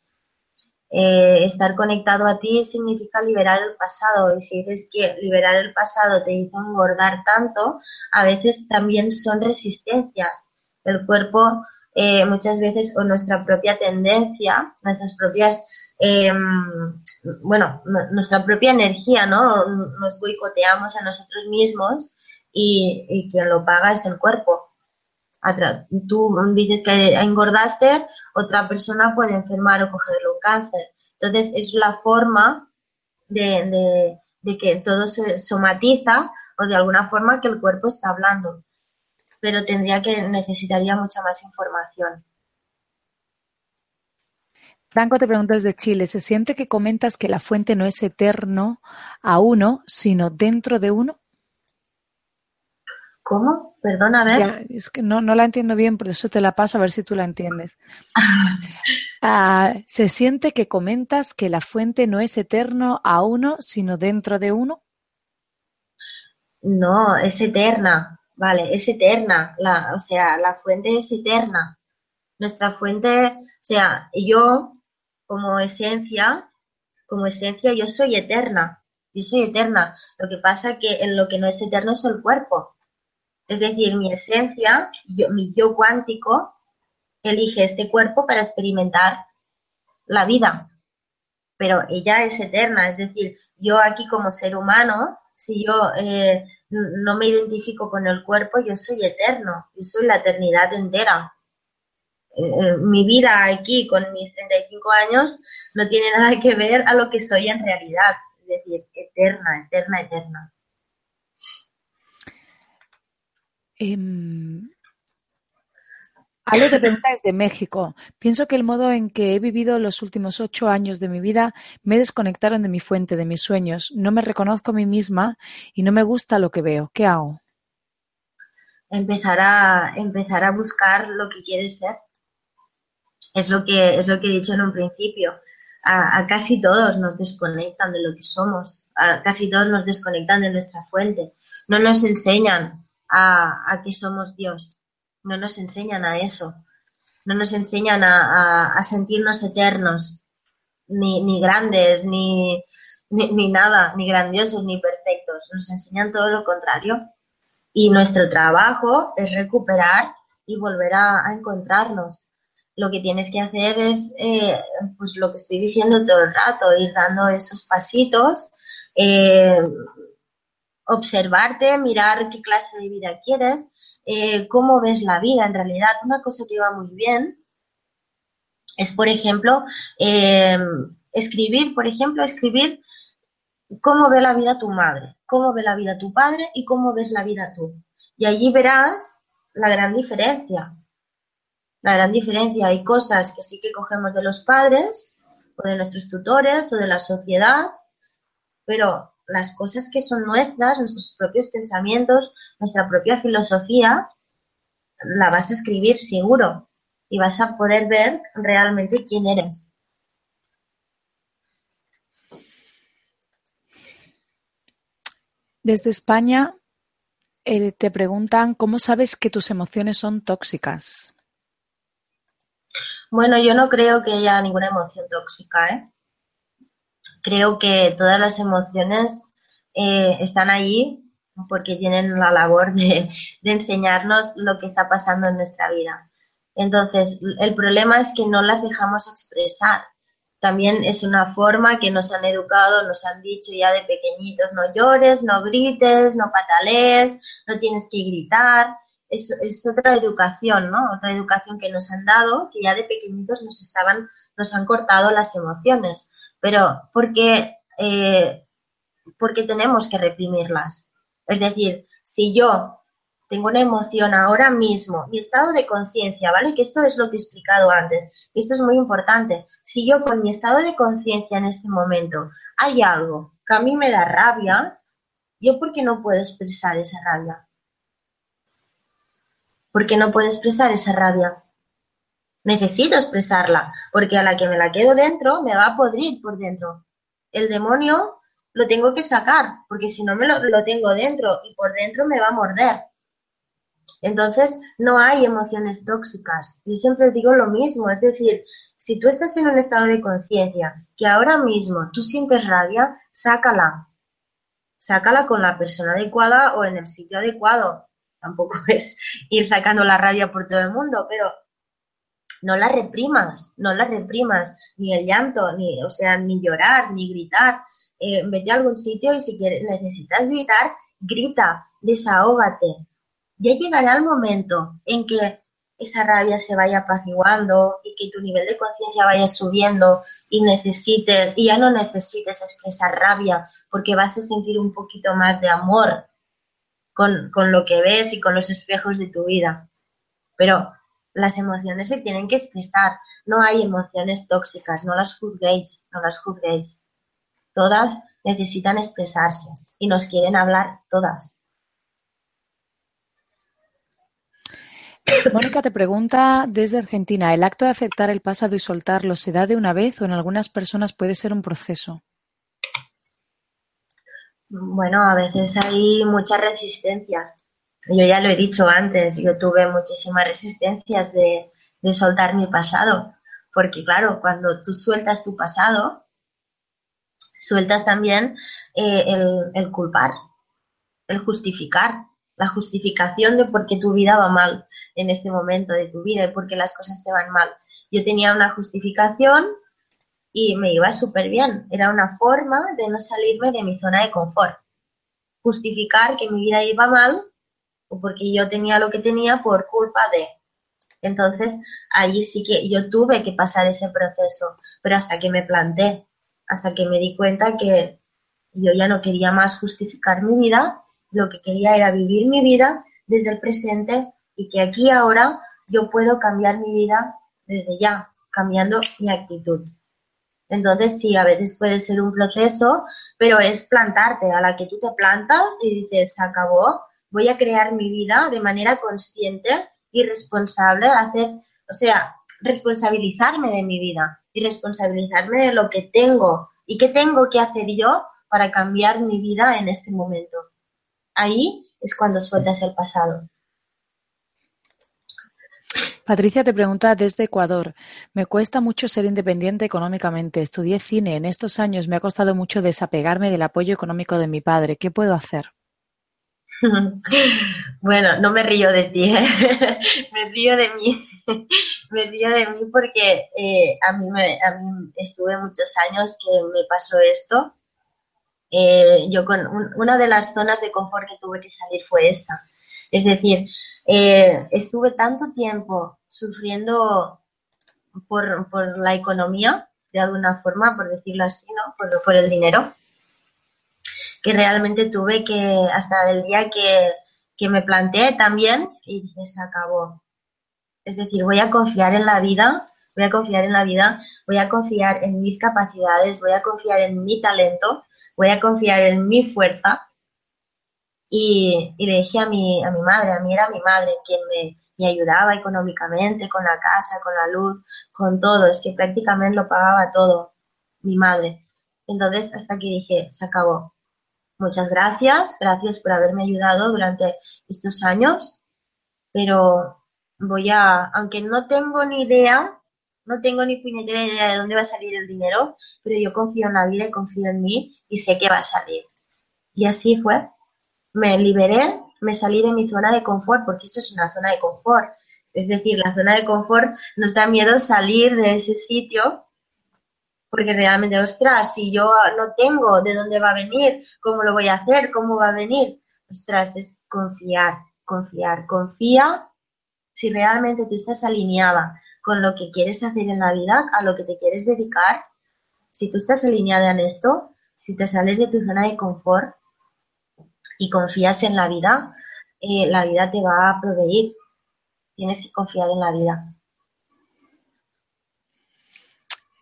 Eh, estar conectado a ti significa liberar el pasado y si dices que liberar el pasado te hizo engordar tanto, a veces también son resistencias. El cuerpo eh, muchas veces o nuestra propia tendencia, nuestras propias Em, bueno, nuestra propia energía, ¿no? Nos boicoteamos a nosotros mismos y, quien lo paga es el cuerpo. Tú dices que engordaste, otra persona puede enfermar o cogerle un cáncer. Entonces, es la forma de, de que todo se somatiza o de alguna forma que el cuerpo está hablando. Pero tendría que, necesitaría mucha más información. Franco te pregunta desde Chile, ¿se siente que comentas que la fuente no es eterno a uno, sino dentro de uno? ¿Cómo? Perdona, a ver. es que no, no la entiendo bien, por eso te la paso a ver si tú la entiendes. Ah, ¿Se siente que comentas que la fuente no es eterno a uno, sino dentro de uno? No, es eterna, vale, es eterna. La, o sea, la fuente es eterna. Nuestra fuente, o sea, yo como esencia, como esencia yo soy eterna, yo soy eterna. Lo que pasa que en lo que no es eterno es el cuerpo. Es decir, mi esencia, yo, mi yo cuántico, elige este cuerpo para experimentar la vida. Pero ella es eterna, es decir, yo aquí como ser humano, si yo eh, no me identifico con el cuerpo, yo soy eterno, yo soy la eternidad entera. Eh, eh, mi vida aquí con mis 35 años no tiene nada que ver a lo que soy en realidad, es decir, eterna, eterna, eterna. Eh, Ale te pregunta desde México. Pienso que el modo en que he vivido los últimos ocho años de mi vida me desconectaron de mi fuente, de mis sueños. No me reconozco a mí misma y no me gusta lo que veo. ¿Qué hago? Empezar a, empezar a buscar lo que quieres ser. Es lo que, es lo que he dicho en un principio. A, casi todos nos desconectan de lo que somos. A casi todos nos desconectan de nuestra fuente. No nos enseñan a, a que somos Dios no nos enseñan a eso, no nos enseñan a, sentirnos eternos, ni, ni grandes, ni, ni, nada, ni grandiosos, ni perfectos, nos enseñan todo lo contrario. Y nuestro trabajo es recuperar y volver a, encontrarnos. Lo que tienes que hacer es, eh, pues lo que estoy diciendo todo el rato, ir dando esos pasitos, eh, observarte, mirar qué clase de vida quieres, eh, cómo ves la vida en realidad. Una cosa que va muy bien es, por ejemplo, eh, escribir, por ejemplo, escribir cómo ve la vida tu madre, cómo ve la vida tu padre y cómo ves la vida tú. Y allí verás la gran diferencia. La gran diferencia. Hay cosas que sí que cogemos de los padres o de nuestros tutores o de la sociedad, pero las cosas que son nuestras, nuestros propios pensamientos, nuestra propia filosofía, la vas a escribir seguro y vas a poder ver realmente quién eres. Desde España eh, te preguntan cómo sabes que tus emociones son tóxicas. Bueno, yo no creo que haya ninguna emoción tóxica, ¿eh? Creo que todas las emociones eh, están allí porque tienen la labor de, enseñarnos lo que está pasando en nuestra vida. Entonces, el problema es que no las dejamos expresar. También es una forma que nos han educado, nos han dicho ya de pequeñitos, no llores, no grites, no patalees, no tienes que gritar. Es, es otra educación, ¿no? Otra educación que nos han dado, que ya de pequeñitos nos estaban, nos han cortado las emociones pero porque, eh, porque tenemos que reprimirlas. Es decir, si yo tengo una emoción ahora mismo, mi estado de conciencia, ¿vale? Que esto es lo que he explicado antes, y esto es muy importante. Si yo con mi estado de conciencia en este momento hay algo que a mí me da rabia, ¿yo por qué no puedo expresar esa rabia? ¿Por qué no puedo expresar esa rabia? Necesito expresarla, porque a la que me la quedo dentro me va a podrir por dentro. El demonio lo tengo que sacar, porque si no me lo, tengo dentro y por dentro me va a morder. Entonces, no hay emociones tóxicas. Yo siempre digo lo mismo, es decir, si tú estás en un estado de conciencia que ahora mismo tú sientes rabia, sácala. Sácala con la persona adecuada o en el sitio adecuado. Tampoco es ir sacando la rabia por todo el mundo, pero no la reprimas, no la reprimas, ni el llanto, ni, o sea, ni llorar, ni gritar. Eh, vete a algún sitio y si quieres, necesitas gritar, grita, desahógate. Ya llegará el momento en que esa rabia se vaya apaciguando y que tu nivel de conciencia vaya subiendo y necesites, y ya no necesites expresar rabia porque vas a sentir un poquito más de amor con, con lo que ves y con los espejos de tu vida. Pero las emociones se tienen que expresar. No hay emociones tóxicas, no las juzguéis, no las juzguéis. Todas necesitan expresarse y nos quieren hablar todas. Mónica te pregunta desde Argentina, ¿el acto de aceptar el pasado y soltarlo se da de una vez o en algunas personas puede ser un proceso? Bueno, a veces hay muchas resistencias yo ya lo he dicho antes, yo tuve muchísimas resistencias de, soltar mi pasado, porque claro, cuando tú sueltas tu pasado, sueltas también eh, el, el, culpar, el justificar, la justificación de por qué tu vida va mal en este momento de tu vida y por qué las cosas te van mal. Yo tenía una justificación y me iba súper bien. Era una forma de no salirme de mi zona de confort. justificar que mi vida iba mal o porque yo tenía lo que tenía por culpa de. Entonces, ahí sí que yo tuve que pasar ese proceso, pero hasta que me planté, hasta que me di cuenta que yo ya no quería más justificar mi vida, lo que quería era vivir mi vida desde el presente y que aquí ahora yo puedo cambiar mi vida desde ya, cambiando mi actitud. Entonces, sí, a veces puede ser un proceso, pero es plantarte, a la que tú te plantas y dices, se acabó, voy a crear mi vida de manera consciente y responsable, hacer, o sea, responsabilizarme de mi vida y responsabilizarme de lo que tengo y qué tengo que hacer yo para cambiar mi vida en este momento. Ahí es cuando sueltas el pasado. Patricia te pregunta desde Ecuador. Me cuesta mucho ser independiente económicamente. Estudié cine. En estos años me ha costado mucho desapegarme del apoyo económico de mi padre. ¿Qué puedo hacer? Bueno, no me río de ti, ¿eh? me río de mí, me río de mí porque eh, a, mí me, a mí estuve muchos años que me pasó esto. Eh, yo con una de las zonas de confort que tuve que salir fue esta. Es decir, estuve tanto tiempo sufriendo por, por, la economía, de alguna forma, por decirlo así, ¿no? Por, por el dinero, que realmente tuve que, hasta el día que, me planteé también, y dije, se acabó. Es decir, voy a confiar en la vida, voy a confiar en la vida, voy a confiar en mis capacidades, voy a confiar en mi talento, voy a confiar en mi fuerza. Y, le dije a mi, a mi madre, a mí era mi madre quien me, me ayudaba económicamente, con la casa, con la luz, con todo, es que prácticamente lo pagaba todo, mi madre. Entonces, hasta que dije, se acabó, Muchas gracias, gracias por haberme ayudado durante estos años, pero voy a, aunque no tengo ni idea, no tengo ni puñetera idea de dónde va a salir el dinero, pero yo confío en la vida y confío en mí y sé que va a salir. Y así fue. Me liberé, me salí de mi zona de confort, porque eso es una zona de confort. Es decir, la zona de confort nos da miedo salir de ese sitio porque realmente, ostras, si yo no tengo de dónde va a venir, cómo lo voy a hacer, cómo va a venir, ostras, es confiar, confiar, confía si realmente tú estás alineada con lo que quieres hacer en la vida, a lo que te quieres dedicar, si tú estás alineada en esto, si te sales de tu zona de confort y confías en la vida, eh, la vida te va a proveer. Tienes que confiar en la vida. Mm,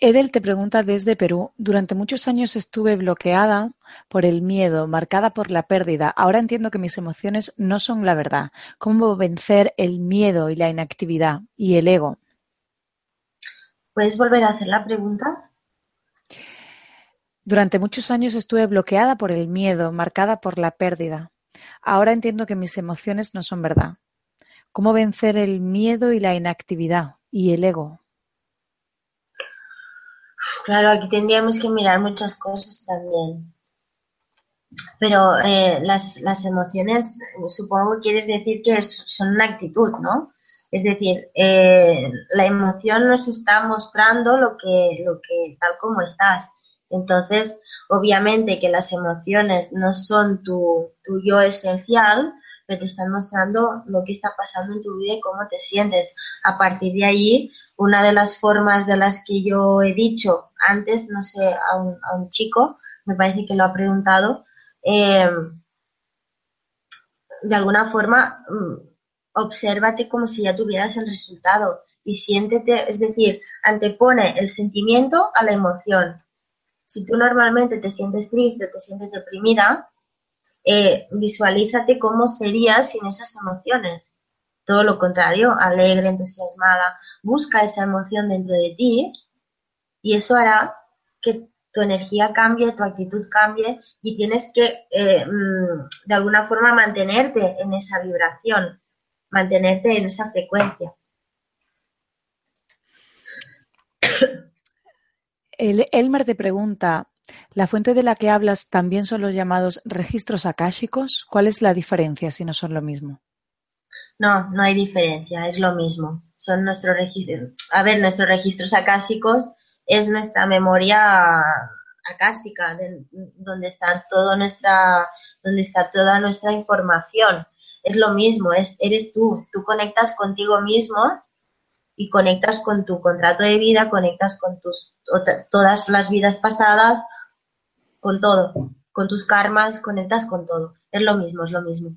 Edel te pregunta desde Perú, durante muchos años estuve bloqueada por el miedo, marcada por la pérdida. Ahora entiendo que mis emociones no son la verdad. ¿Cómo vencer el miedo y la inactividad y el ego? ¿Puedes volver a hacer la pregunta? Durante muchos años estuve bloqueada por el miedo, marcada por la pérdida. Ahora entiendo que mis emociones no son verdad. ¿Cómo vencer el miedo y la inactividad y el ego? Claro, aquí tendríamos que mirar muchas cosas también. Pero eh, las, las, emociones, supongo que quieres decir que son una actitud, ¿no? Es decir, eh, la emoción nos está mostrando lo que, lo que, tal como estás. Entonces, obviamente que las emociones no son tu, tu yo esencial, te están mostrando lo que está pasando en tu vida y cómo te sientes. A partir de ahí, una de las formas de las que yo he dicho antes, no sé, a un, chico, me parece que lo ha preguntado, eh, de alguna forma, mm, obsérvate como si ya tuvieras el resultado y siéntete, es decir, antepone el sentimiento a la emoción. Si tú normalmente te sientes triste, te sientes deprimida, eh, visualízate cómo serías sin esas emociones. Todo lo contrario, alegre, entusiasmada, busca esa emoción dentro de ti y eso hará que tu energía cambie, tu actitud cambie y tienes que eh, mm, de alguna forma mantenerte en esa vibración, mantenerte en esa frecuencia. El Elmer te pregunta, ¿La fuente de la que hablas también son los llamados registros akáshicos? ¿Cuál es la diferencia si no son lo mismo? No, no hay diferencia, es lo mismo. Son nuestros registros. A ver, nuestros registros akáshicos es nuestra memoria acásica, donde está toda nuestra, donde está toda nuestra información. Es lo mismo, es, eres tú, tú conectas contigo mismo y conectas con tu contrato de vida, conectas con tus todas las vidas pasadas, con todo, con tus karmas, conectas con todo. Es lo mismo, es lo mismo.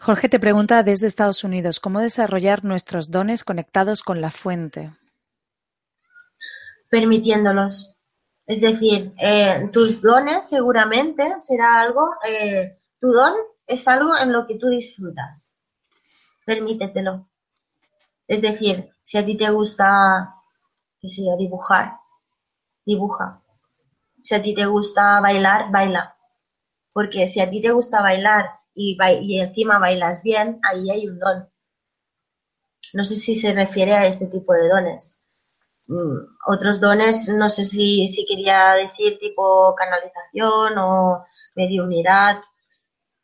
Jorge te pregunta desde Estados Unidos, ¿cómo desarrollar nuestros dones conectados con la fuente? Permitiéndolos. Es decir, eh, tus dones seguramente será algo, eh, tu don es algo en lo que tú disfrutas. Permítetelo. Es decir, si a ti te gusta, sé dibujar, dibuja. Si a ti te gusta bailar, baila. Porque si a ti te gusta bailar y, y encima bailas bien, ahí hay un don. No sé si se refiere a este tipo de dones. Mm, otros dones, no sé si, si quería decir tipo canalización o mediunidad.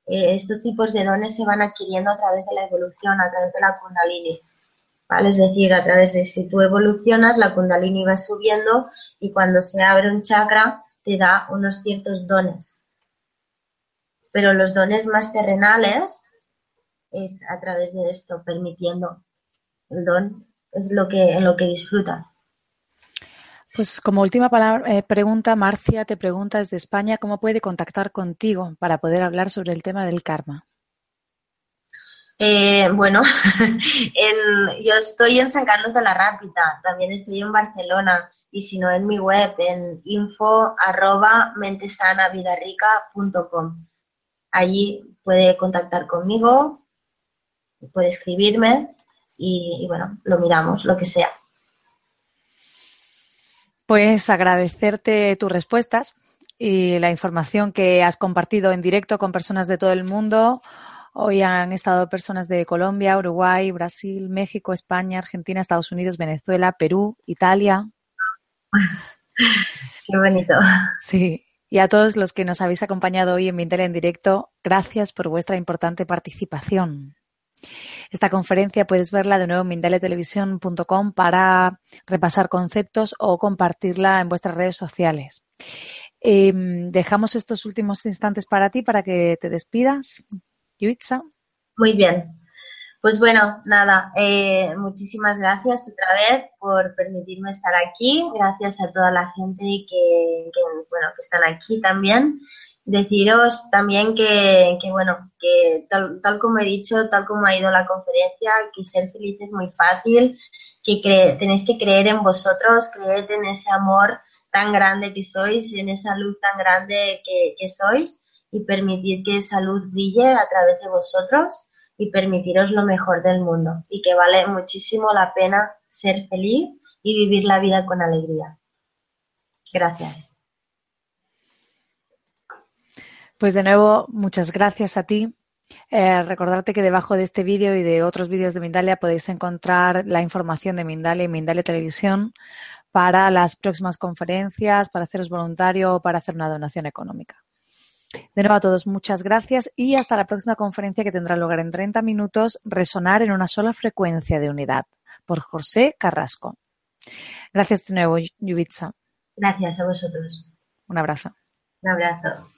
Eh, estos tipos de dones se van adquiriendo a través de la evolución, a través de la kundalini. ¿vale? Es decir, a través de si tú evolucionas, la kundalini va subiendo y cuando se abre un chakra te da unos ciertos dones pero los dones más terrenales es a través de esto, permitiendo el don, es lo que, en lo que disfrutas. Pues como última palabra, eh, pregunta, Marcia te pregunta desde España, ¿cómo puede contactar contigo para poder hablar sobre el tema del karma? Eh, bueno, yo estoy en San Carlos de la Rápida, también estoy en Barcelona y si no en mi web en info arroba mentesanavidarrica.com. Allí puede contactar conmigo, puede escribirme y, bueno, lo miramos, lo que sea. Pues agradecerte tus respuestas y la información que has compartido en directo con personas de todo el mundo. Hoy han estado personas de Colombia, Uruguay, Brasil, México, España, Argentina, Estados Unidos, Venezuela, Perú, Italia. Qué bonito. Sí, y a todos los que nos habéis acompañado hoy en Mindale en directo, gracias por vuestra importante participación. Esta conferencia puedes verla de nuevo en mindaletelevisión.com para repasar conceptos o compartirla en vuestras redes sociales. Em, dejamos estos últimos instantes para ti para que te despidas. Yuitza. Muy bien. Pues bueno, nada, eh, muchísimas gracias otra vez por permitirme estar aquí. Gracias a toda la gente que, bueno, que están aquí también. Deciros también que, bueno, que tal, como he dicho, tal como ha ido la conferencia, que ser feliz es muy fácil, que tenéis que creer en vosotros, creed en ese amor tan grande que sois, en esa luz tan grande que, que sois y permitir que esa luz brille a través de vosotros y permitiros lo mejor del mundo y que vale muchísimo la pena ser feliz y vivir la vida con alegría. Gracias. Pues de nuevo, muchas gracias a ti. Eh, recordarte que debajo de este vídeo y de otros vídeos de Mindalia podéis encontrar la información de Mindalia y Mindalia Televisión para las próximas conferencias, para haceros voluntario o para hacer una donación económica. De nuevo a todos, muchas gracias y hasta la próxima conferencia que tendrá lugar en 30 minutos, Resonar en una sola frecuencia de unidad, por José Carrasco. Gracias de nuevo, Yubitsa. Gracias a vosotros. Un abrazo. Un abrazo.